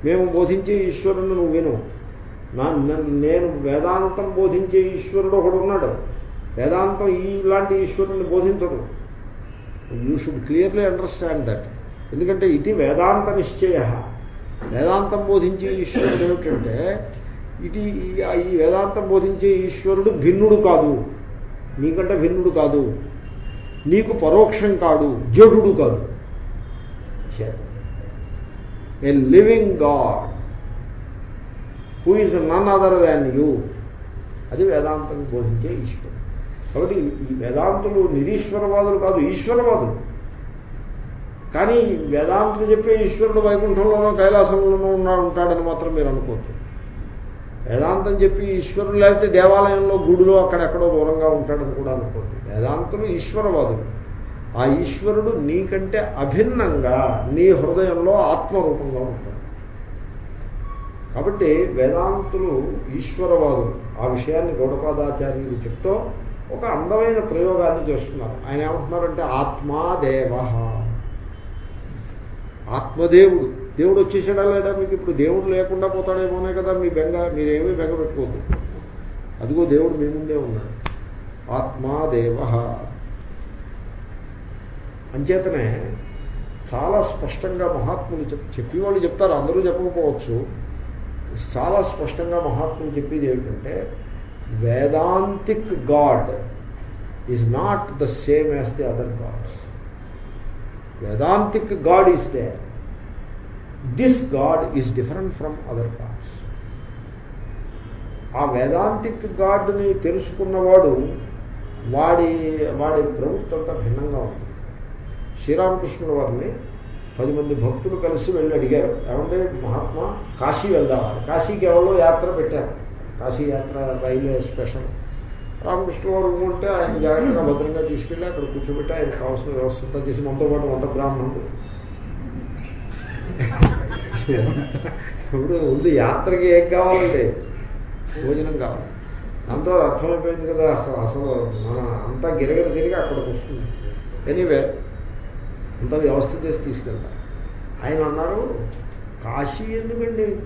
మేము బోధించే ఈశ్వరుణ్ణి నువ్వు విను. నా నేను వేదాంతం బోధించే ఈశ్వరుడు ఒకడు ఉన్నాడు. వేదాంతం ఇలాంటి ఈశ్వరుణ్ణి బోధించడు. You should clearly understand that ఎందుకంటే ఇది వేదాంత నిశ్చయ. వేదాంతం బోధించే ఈశ్వరుడు ఏమిటంటే ఇది ఈ- ఈ వేదాంతం బోధించే ఈశ్వరుడు భిన్నుడు కాదు. నీకంటే భిన్నుడు కాదు. నీకు పరోక్షం కాదు. జడు కాదు. A living god who is none other than you అది వేదాంతం బోధించే ఈశ్వరుడు. కాబట్టి ఈ వేదాంతులు నిరీశ్వరవాదులు కాదు ఈశ్వరవాదులు. కానీ వేదాంతులు చెప్పే ఈశ్వరుడు వైకుంఠంలోనో కైలాసంలోనో ఉన్నా ఉంటాడని మాత్రం మీరు అనుకోవద్దు. వేదాంతం చెప్పి ఈశ్వరుడు లేకపోతే దేవాలయంలో గుడిలో అక్కడెక్కడో దూరంగా ఉంటాడని కూడా అనుకోండి వేదాంతులు ఈశ్వరవాదులు. ఆ ఈశ్వరుడు నీకంటే అభిన్నంగా నీ హృదయంలో ఆత్మరూపంగా ఉంటాడు. కాబట్టి వేదాంతులు ఈశ్వరవాదులు. ఆ విషయాన్ని గౌడపాదాచార్యులు చెప్తూ ఒక అందమైన ప్రయోగాన్ని చేస్తున్నారు. ఆయన ఏమంటున్నారంటే ఆత్మాదేవ. ఆత్మదేవుడు. దేవుడు వచ్చేసాడా లేదా మీకు? ఇప్పుడు దేవుడు లేకుండా పోతాడేమోనే కదా మీ బెంగ మీరేమీ బెంగ పెట్టుకోవద్దు. అదిగో దేవుడు మీ ముందే ఉన్నాడు. ఆత్మాదేవ. అంచేతనే చాలా స్పష్టంగా మహాత్ములు చెప్ చెప్పేవాళ్ళు చెప్తారు అందరూ చెప్పకపోవచ్చు. చాలా స్పష్టంగా మహాత్ములు చెప్పేది ఏమిటంటే Vedantic god is not the same as the other gods Vedantic god is they this god is different from other gods ఆ వేదాంతిక్ గాడ్ని తెలుసుకున్నవాడు వాడి వాడి ప్రవృత్తి అంతా భిన్నంగా ఉంది. శ్రీరామకృష్ణుల వారిని పది మంది భక్తులు కలిసి వెళ్ళి అడిగారు. ఏమంటే మహాత్మా కాశీ వెళ్దామని కాశీకి ఎవరో యాత్ర పెట్టారు. కాశీ యాత్ర రైల్వే స్పెషల్. రామకృష్ణ వారు ఉంటే ఆయన జాగ్రత్తగా భద్రంగా తీసుకెళ్ళి అక్కడ కూర్చోబెట్టి ఆయన కావాల్సిన వ్యవస్థ అంతా చేసి మనతో పాటు వంట బ్రాహ్మణుడు. ఇప్పుడు ఉంది యాత్రకి ఏం కావాలండి? భోజనం కావాలి. దాంతో అర్థమైపోయింది కదా అసలు అసలు మన అంతా గిరగిర తిరిగి అక్కడికి వస్తుంది. ఎనీవే అంతా వ్యవస్థ చేసి తీసుకెళ్తారు. ఆయన అన్నారు కాశీ ఎందుకండి?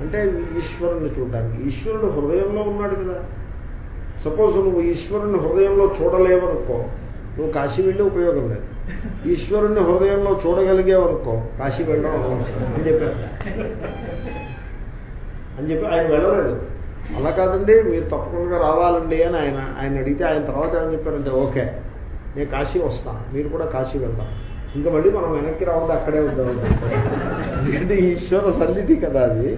అంటే ఈశ్వరుని చూడడానికి. ఈశ్వరుడు హృదయంలో ఉన్నాడు కదా. సపోజ్ నువ్వు ఈశ్వరుని హృదయంలో చూడలేవనుకో నువ్వు కాశీ వెళ్ళి ఉపయోగం లేదు. ఈశ్వరుణ్ణి హృదయంలో చూడగలిగేవనుకో కాశీ వెళ్ళడం అని చెప్పారు. అని చెప్పి ఆయన వెళ్ళలేదు. అలా కాదండి మీరు తప్పకుండా రావాలండి అని ఆయన ఆయన అడిగితే ఆయన తర్వాత ఏమని చెప్పారంటే ఓకే నేను కాశీ వస్తాను. మీరు కూడా కాశీ వెళ్తాను ఇంకా మళ్ళీ మనం వెనక్కి రావద్దు అక్కడే ఉంటాం ఎందుకంటే ఈశ్వర సన్నిధి కదా అది.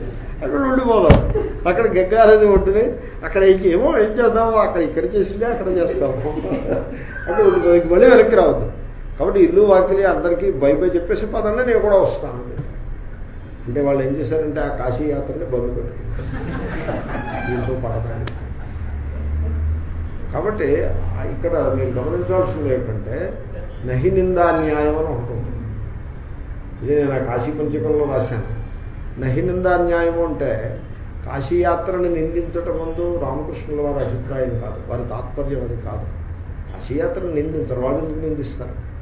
అక్కడ ఉండిపోదాం. అక్కడ గగ్గారది ఉంటుంది. అక్కడ ఏమో ఏం చేద్దాము అక్కడ ఇక్కడ చేసిందే అక్కడ చేస్తాము. అక్కడ ఉండిపోయి మళ్ళీ వెనక్కి రావద్దు. కాబట్టి ఇల్లు వాకిలి అందరికీ బై బై చెప్పేసి పదండి నేను కూడా వస్తాను. అంటే వాళ్ళు ఏం చేశారంటే ఆ కాశీ యాత్రని బంద్ దీంతో పడతాను. కాబట్టి ఇక్కడ మీరు గమనించాల్సింది ఏంటంటే నహి నిందా న్యాయం అని ఒకటి ఉంటుంది. ఇది నేను ఆ కాశీ పంచకంలో రాశాను. నహి నిందా న్యాయం అంటే కాశీయాత్రని నిందించటం ముందు రామకృష్ణుల వారి అభిప్రాయం కాదు వారి తాత్పర్యం అది కాదు. కాశీయాత్రను నిందించరు వాళ్ళు నిందిస్తారు.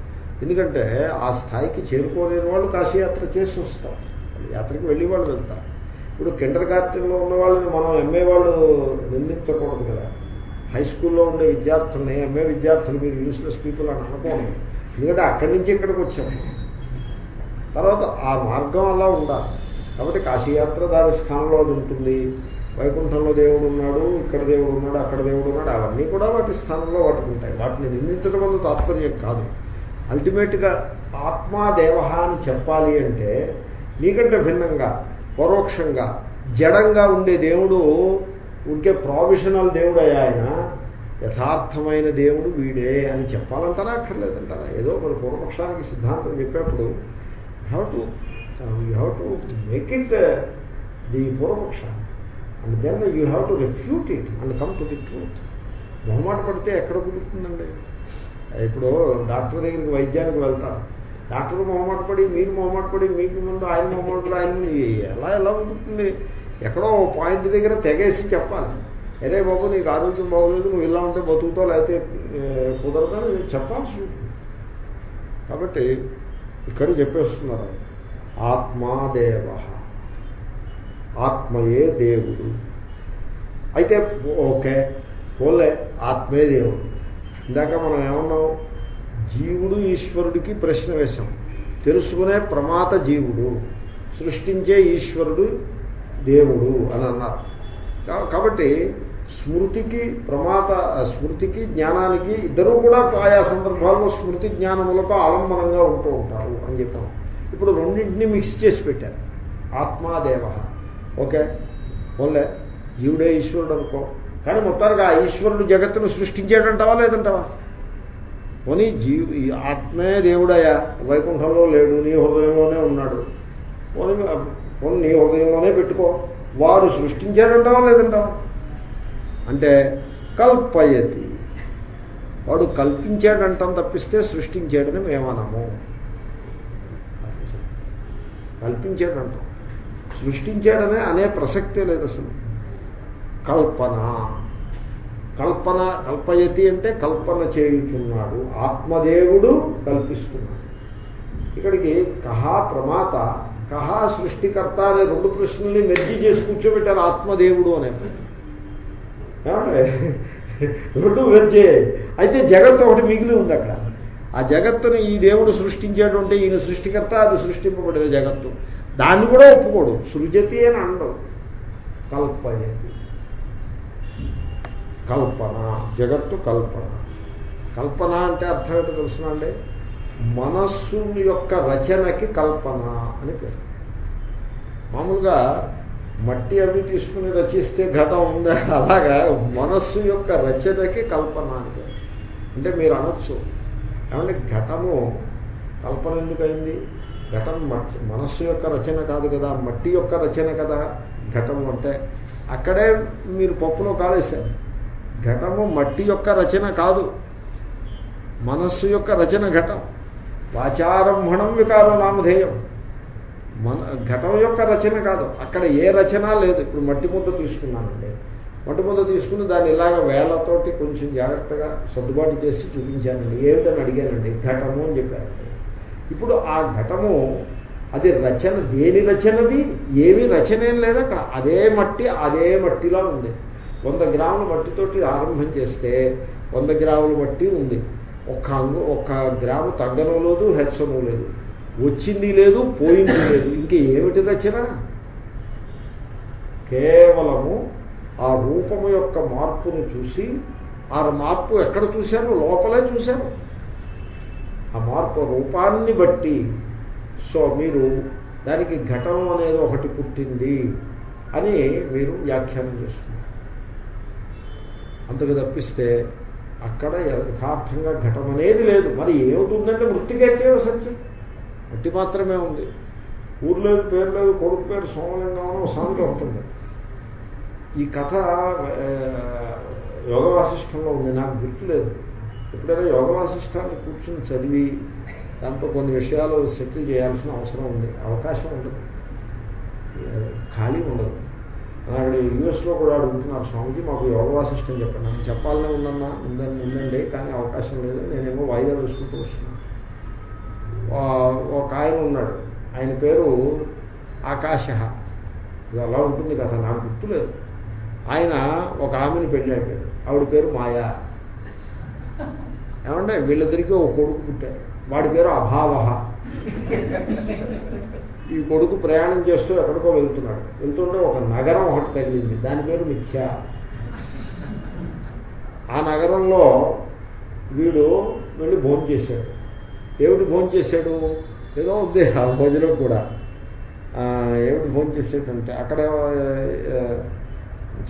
ఎందుకంటే ఆ స్థాయికి చేరుకోలేని వాళ్ళు కాశీయాత్ర చేసి వస్తారు. యాత్రకు వెళ్ళి వాళ్ళు వెళ్తారు. ఇప్పుడు కిండర్ గార్టెన్లో ఉన్న వాళ్ళని మనం ఎంఏ వాళ్ళు నిందించకూడదు కదా. హై స్కూల్లో ఉండే విద్యార్థుల్ని ఎంఏ విద్యార్థులు మీరు యూస్లెస్ పీపుల్ అని అనుకోండి. ఎందుకంటే అక్కడి నుంచి ఇక్కడికి వచ్చాం. తర్వాత ఆ మార్గం అలా ఉండాలి. కాబట్టి కాశీయాత్ర దాని స్థానంలో ఉంటుంది. వైకుంఠంలో దేవుడు ఉన్నాడు ఇక్కడ దేవుడు ఉన్నాడు అక్కడ దేవుడు ఉన్నాడు అవన్నీ కూడా వాటి స్థానంలో వాటికి ఉంటాయి. వాటిని నిందించడం వల్ల తాత్పర్యం కాదు. అల్టిమేట్గా ఆత్మాదేవ అని చెప్పాలి అంటే నీకంటే భిన్నంగా పరోక్షంగా జడంగా ఉండే దేవుడు ఉంటే ప్రావిషనల్ దేవుడు ఆయన. యథార్థమైన దేవుడు వీడే అని చెప్పాలంటారా? అక్కర్లేదంటారా? ఏదో మన పూర్వపక్షానికి సిద్ధాంతం చెప్పేప్పుడు have to you have to make it the పూర్వపక్ష. And then you have to refute it and come to the truth మొహమాట పడితే ఎక్కడ కుదురుతుందండి? ఇప్పుడు డాక్టర్ దగ్గరికి వైద్యానికి వెళ్తారు డాక్టర్ మొహమాట పడి మీరు మొహమాట పడి మీకు ముందు ఆయన మొహమాట పడి ఆయన ఎలా ఎలా ఉంటుంది ఎక్కడో పాయింట్ దగ్గర తెగేసి చెప్పాలి. అరే బాబు నీకు ఆరోగ్యం బాగోలేదు నువ్వు ఇలా ఉంటే బతుకుతావు లేకపోతే కుదరదని చెప్పాల్సి ఉంటుంది కాబట్టి ఇక్కడ చెప్పేస్తున్నారు ఆత్మాదేవ. ఆత్మయే దేవుడు. అయితే ఓకే పోలే ఆత్మే దేవుడు. ఇందాక మనం ఏమన్నాం? జీవుడు ఈశ్వరుడికి ప్రశ్న వేశాం. తెలుసుకునే ప్రమాత జీవుడు సృష్టించే ఈశ్వరుడు దేవుడు అని అన్నారు. కాబట్టి స్మృతికి ప్రమాత స్మృతికి జ్ఞానానికి ఇద్దరూ కూడా ఆయా సందర్భాల్లో స్మృతి జ్ఞానములకు ఆలంబనంగా ఉంటూ ఉంటారు అని చెప్పాం. ఇప్పుడు రెండింటిని మిక్స్ చేసి పెట్టారు. ఆత్మాదేవ. ఓకే? ఓన్లే జీవుడే ఈశ్వరుడు అనుకో. కానీ మొత్తానికి ఆ ఈశ్వరుడు జగత్తును సృష్టించాడంటావా లేదంటావా? పోనీ జీవ ఆత్మే దేవుడయ్యా. వైకుంఠంలో లేడు నీ హృదయంలోనే ఉన్నాడు. పోనీ పోనీ నీ హృదయంలోనే పెట్టుకో. వారు సృష్టించాడంటావా లేదంటావా? అంటే కల్పయతి. వాడు కల్పించాడంటాం తప్పిస్తే సృష్టించాడని మేమనము. కల్పించాడంటాం సృష్టించాడనే అనే ప్రసక్తే లేదు అసలు. కల్పన. కల్పన కల్పయతి అంటే కల్పన చేయుచున్నాడు. ఆత్మదేవుడు కల్పిస్తున్నాడు. ఇక్కడికి కహా ప్రమాత కహా సృష్టికర్త అనే రెండు ప్రశ్నల్ని మెర్జీ చేసి కూర్చోబెట్టారు ఆత్మదేవుడు అనే రెండు మెర్జే అయితే జగత్తు ఒకటి మిగిలి ఉంది అక్కడ. ఆ జగత్తును ఈ దేవుడు సృష్టించేటువంటి ఈయన సృష్టికర్త అది సృష్టింపబడిన జగత్తు. దాన్ని కూడా ఒప్పుకోడు. సృజతి అని అండవు కల్పయతి. కల్పన. జగత్తు కల్పన. కల్పన అంటే అర్థం ఏంటో తెలుసునండి మనస్సు యొక్క రచనకి కల్పన అని పేరు. మామూలుగా మట్టి అవి తీసుకుని రచిస్తే ఘటం ఉందా? అలాగా మనస్సు యొక్క రచనకి కల్పన అంటే అంటే మీరు అనొచ్చు. ఏమంటే ఘటము కల్పన ఎందుకైంది? ఘటం మనస్సు యొక్క రచన కాదు కదా మట్టి యొక్క రచన కదా ఘటము అంటే. అక్కడే మీరు పప్పులో కాలేశారు. ఘటము మట్టి యొక్క రచన కాదు. మనస్సు యొక్క రచన ఘటం. వాచారంభణం వికారం నామధేయం. మన ఘటం యొక్క రచన కాదు. అక్కడ ఏ రచన లేదు. ఇప్పుడు మట్టి ముద్ద తీసుకున్నానండి. మట్టి ముద్ద తీసుకుని దాన్ని ఇలాగ వేలతోటి కొంచెం జాగ్రత్తగా సర్దుబాటు చేసి చూపించానండి. ఏమిటని అడిగానండి. ఘటము అని చెప్పాను ఇప్పుడు ఆ ఘటము అది రచన దేని రచనది? ఏమీ రచన ఏం లేదు అక్కడ. అదే మట్టి అదే మట్టిలా ఉంది. వంద గ్రాముల మట్టితోటి ఆరంభం చేస్తే వంద గ్రాముల మట్టి ఉంది. ఒక్క అంగు ఒక్క గ్రాము తగ్గను లేదు హెచ్చను లేదు. వచ్చింది లేదు పోయింది లేదు. ఇంక ఏమిటి రచన? కేవలము ఆ రూపము యొక్క మార్పును చూసి ఆ మార్పు ఎక్కడ చూశారు? లోపలే చూశారు. ఆ మార్పు రూపాన్ని బట్టి. సో మీరు దానికి ఘటం అనేది ఒకటి పుట్టింది అని మీరు వ్యాఖ్యానం చేస్తున్నారు. అంతకు తప్పిస్తే అక్కడ యథార్థంగా ఘటం అనేది లేదు. మరి ఏమవుతుందంటే మృతికైతే సత్యం. మట్టి మాత్రమే ఉంది. ఊరు లేదు పేరు లేదు కొడుకు పేరు సోమలింగం అని సామెత ఉంటుంది. ఈ కథ యోగ వాసిష్టంలో ఉంది. నాకు గుర్తులేదు. ఎప్పుడైనా యోగ వాసిష్టాన్ని కూర్చుని చదివి దాంట్లో కొన్ని విషయాలు సెటిల్ చేయాల్సిన అవసరం ఉంది. అవకాశం ఉండదు. ఖాళీ ఉండదు. అక్కడ యూఎస్లో కూడా అడుగుతున్నారు స్వామికి మాకు యోగ వాసిష్టం చెప్పండి. చెప్పాలనే ఉందన్నా ఉందని ఉందండి కానీ అవకాశం లేదు. నేనేమో వాయిదా వేసుకుంటూ వస్తున్నాను. ఒక ఆయన ఉన్నాడు. ఆయన పేరు ఆకాశ. ఇది అలా ఉంటుంది కదా నాకు గుర్తులేదు ఆయన ఒక ఆమెను పెళ్ళాడు. ఆవిడ పేరు మాయా. ఏమంటే వీళ్ళిద్దరికీ ఒక కొడుకు పుట్టారు. వాడి పేరు అభావ. ఈ కొడుకు ప్రయాణం చేస్తూ ఎక్కడికో వెళ్తున్నాడు. వెళ్తుంటే ఒక నగరం ఒకటి తగిలింది. దాని పేరు మిథ్య. ఆ నగరంలో వీడు వెళ్ళి భోజనం చేశాడు ఏమిటి భోజనం చేశాడు? ఏదో ఉంది ఆ భోజనం కూడా. ఏమిటి భోజనం చేసేటంటే అక్కడ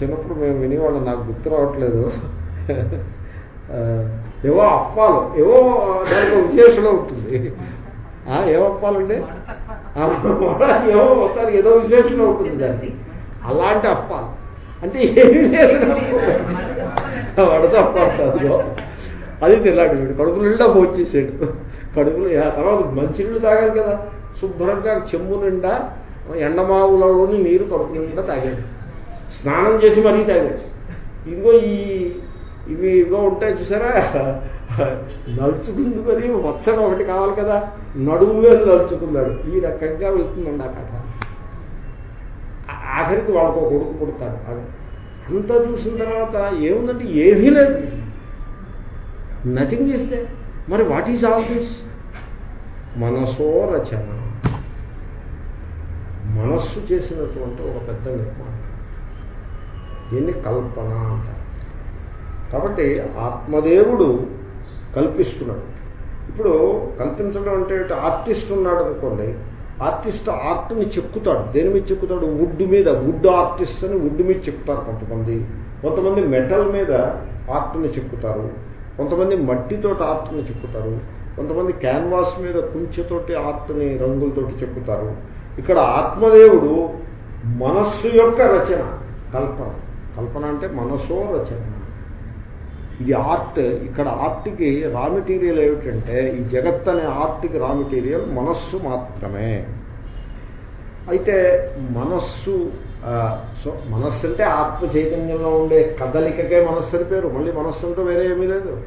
చిన్నప్పుడు మేము వినేవాళ్ళం నాకు గుర్తు రావట్లేదు. ఏవో అప్పాలు ఏవో దానికి ఒక విశేషణ ఉంటుంది. ఆ, ఏవో అప్పాలండి? ఏమో ఏవో మొత్తానికి ఏదో విశేషణ ఉంటుంది దానికి. అలాంటి అప్పాలు. అంటే ఏమీ లేదు. వడత అప్పాలు అది తిన్నాడు వీడు. కడుపు నిండా భోంచేసాడు కడుపులు తర్వాత మంచినీళ్ళు తాగాలి కదా. శుభ్రంగా చెమ్ము నిండా ఎండమావులలోని నీరు కడుపు నిండా తాగాడు స్నానం చేసి మరీ తాగాడు ఇదిగో ఈ ఇవి ఇదిగో ఉంటాయి చూసారా? నలుచుకుంది మరి వచ్చడం ఒకటి కావాలి కదా. నడుము మీద నలుచుకున్నాడు. ఈ రకంగా వెళ్తుందండి ఆ కథ. ఆఖరికి వాళ్ళకు ఒక కొడుకు పుడతారు అది అంతా చూసిన తర్వాత ఏముందంటే ఏమీ లేదు. నథింగ్ చేస్తే మరి వాట్ ఈజ్ ఆల్ దిస్ మనసో రచన. మనస్సు చేసినటువంటి ఒక పెద్ద నిర్మాణం. దీన్ని కల్పన అంటారు. కాబట్టి ఆత్మదేవుడు కల్పిస్తున్నాడు. ఇప్పుడు కల్పించడం అంటే ఆర్టిస్ట్ ఉన్నాడు అనుకోండి. ఆర్టిస్ట్ ఆర్ట్ని చెక్కుతాడు. దేని మీద చెక్కుతాడు? వుడ్ మీద. వుడ్ ఆర్టిస్ట్ అని వుడ్ మీద చెక్కుతారు కొంతమంది. కొంతమంది మెటల్ మీద ఆర్ట్ని చెక్కుతారు. కొంతమంది మట్టితో ఆర్ట్ని చెక్కుతారు కొంతమంది క్యాన్వాస్ మీద కుంచెతోటి ఆర్ట్ని రంగులతోటి చెక్కుతారు. ఇక్కడ ఆత్మదేవుడు మనస్సు యొక్క రచన కల్పన. కల్పన అంటే మనసో రచన. ఇది ఆర్ట్ ఇక్కడ ఆర్ట్కి రా మెటీరియల్ ఏమిటంటే ఈ జగత్ అనే ఆర్ట్కి రా మెటీరియల్ మనస్సు మాత్రమే. అయితే మనస్సు సో మనస్సు అంటే ఆత్మ చైతన్యంలో ఉండే కదలికకే మనస్సు అని పేరు. మళ్ళీ మనస్సు అంటే వేరే ఏమీ లేదు.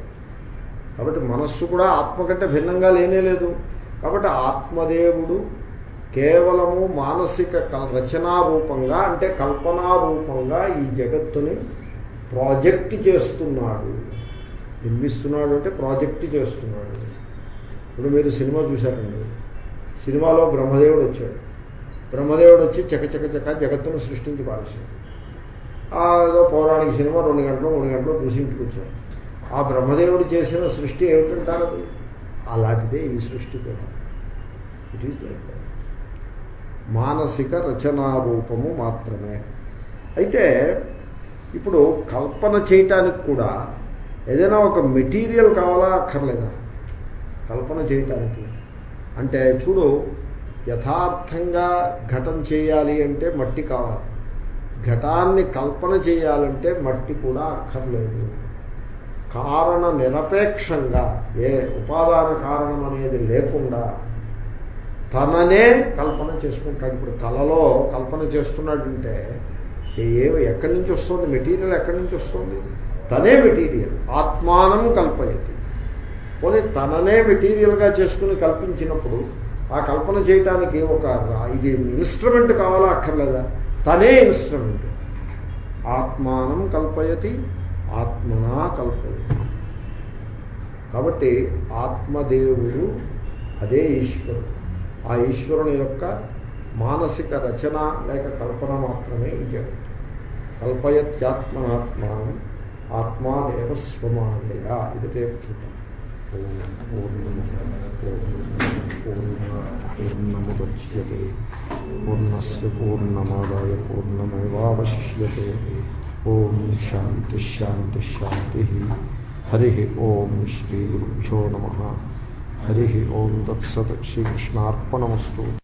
కాబట్టి మనస్సు కూడా ఆత్మ కంటే భిన్నంగా లేనే లేదు. కాబట్టి ఆత్మదేవుడు కేవలము మానసిక రచనారూపంగా రచనా రూపంగా అంటే కల్పనారూపంగా ఈ జగత్తుని ప్రాజెక్ట్ చేస్తున్నాడు. నిర్మిస్తున్నాడు అంటే ప్రాజెక్ట్ చేస్తున్నాడు. ఇప్పుడు మీరు సినిమా చూశారండి. సినిమాలో బ్రహ్మదేవుడు వచ్చాడు. బ్రహ్మదేవుడు వచ్చి చక చక చక జగత్తును సృష్టించి ఏదో పౌరాణిక సినిమా రెండు గంటలు మూడు గంటలు చూసి ఇంటికి ఆ బ్రహ్మదేవుడు చేసిన సృష్టి ఏమిటంటారు? అది అలాంటిదే ఈ సృష్టి కూడా. ఇట్ ఈస్ లైక్ మానసిక రచనారూపము మాత్రమే. అయితే ఇప్పుడు కల్పన చేయటానికి కూడా ఏదైనా ఒక మెటీరియల్ కావాలా అక్కర్లేదా? కల్పన చేయటానికి. అంటే చూడు యథార్థంగా ఘటం చేయాలి అంటే మట్టి కావాలి. ఘటాన్ని కల్పన చేయాలంటే మట్టి కూడా అక్కర్లేదు. కారణ నిరపేక్షంగా ఏ ఉపాదాన కారణం అనేది లేకుండా తననే కల్పన చేసుకుంటాడు ఇప్పుడు తలలో కల్పన చేస్తున్నాడంటే ఏమి ఎక్కడి నుంచి వస్తుంది? మెటీరియల్ ఎక్కడి నుంచి వస్తుంది? తనే మెటీరియల్. ఆత్మానం కల్పయతి. పోనీ తననే మెటీరియల్గా చేసుకుని కల్పించినప్పుడు ఆ కల్పన చేయటానికి ఒక రా- ఇది ఇన్స్ట్రుమెంట్ కావాలా అక్కర్లేదా? తనే ఇన్స్ట్రుమెంట్. ఆత్మానం కల్పయతి ఆత్మనా కల్పయతి. కాబట్టి ఆత్మదేవుడు అదే ఈశ్వరుడు. ఆ ఈశ్వరుని యొక్క మానసిక రచన లేక కల్పన మాత్రమే ఈ కల్పయత్యాత్మనాత్మానం ఆత్మాదేవ స్వమాదయ ఇది రేపు చూద్దాం. पूर्णमुदच्यते पूर्णस्य पूर्णमादाय पूर्णमेवावशिष्यते। ॐ शान्तिश्शान्तिश्शान्तिः हरिः ॐ श्रीगुरुभ्यो नमः। हरिः ॐ दत्सत् श्रीकृष्णार्पणमस्तु।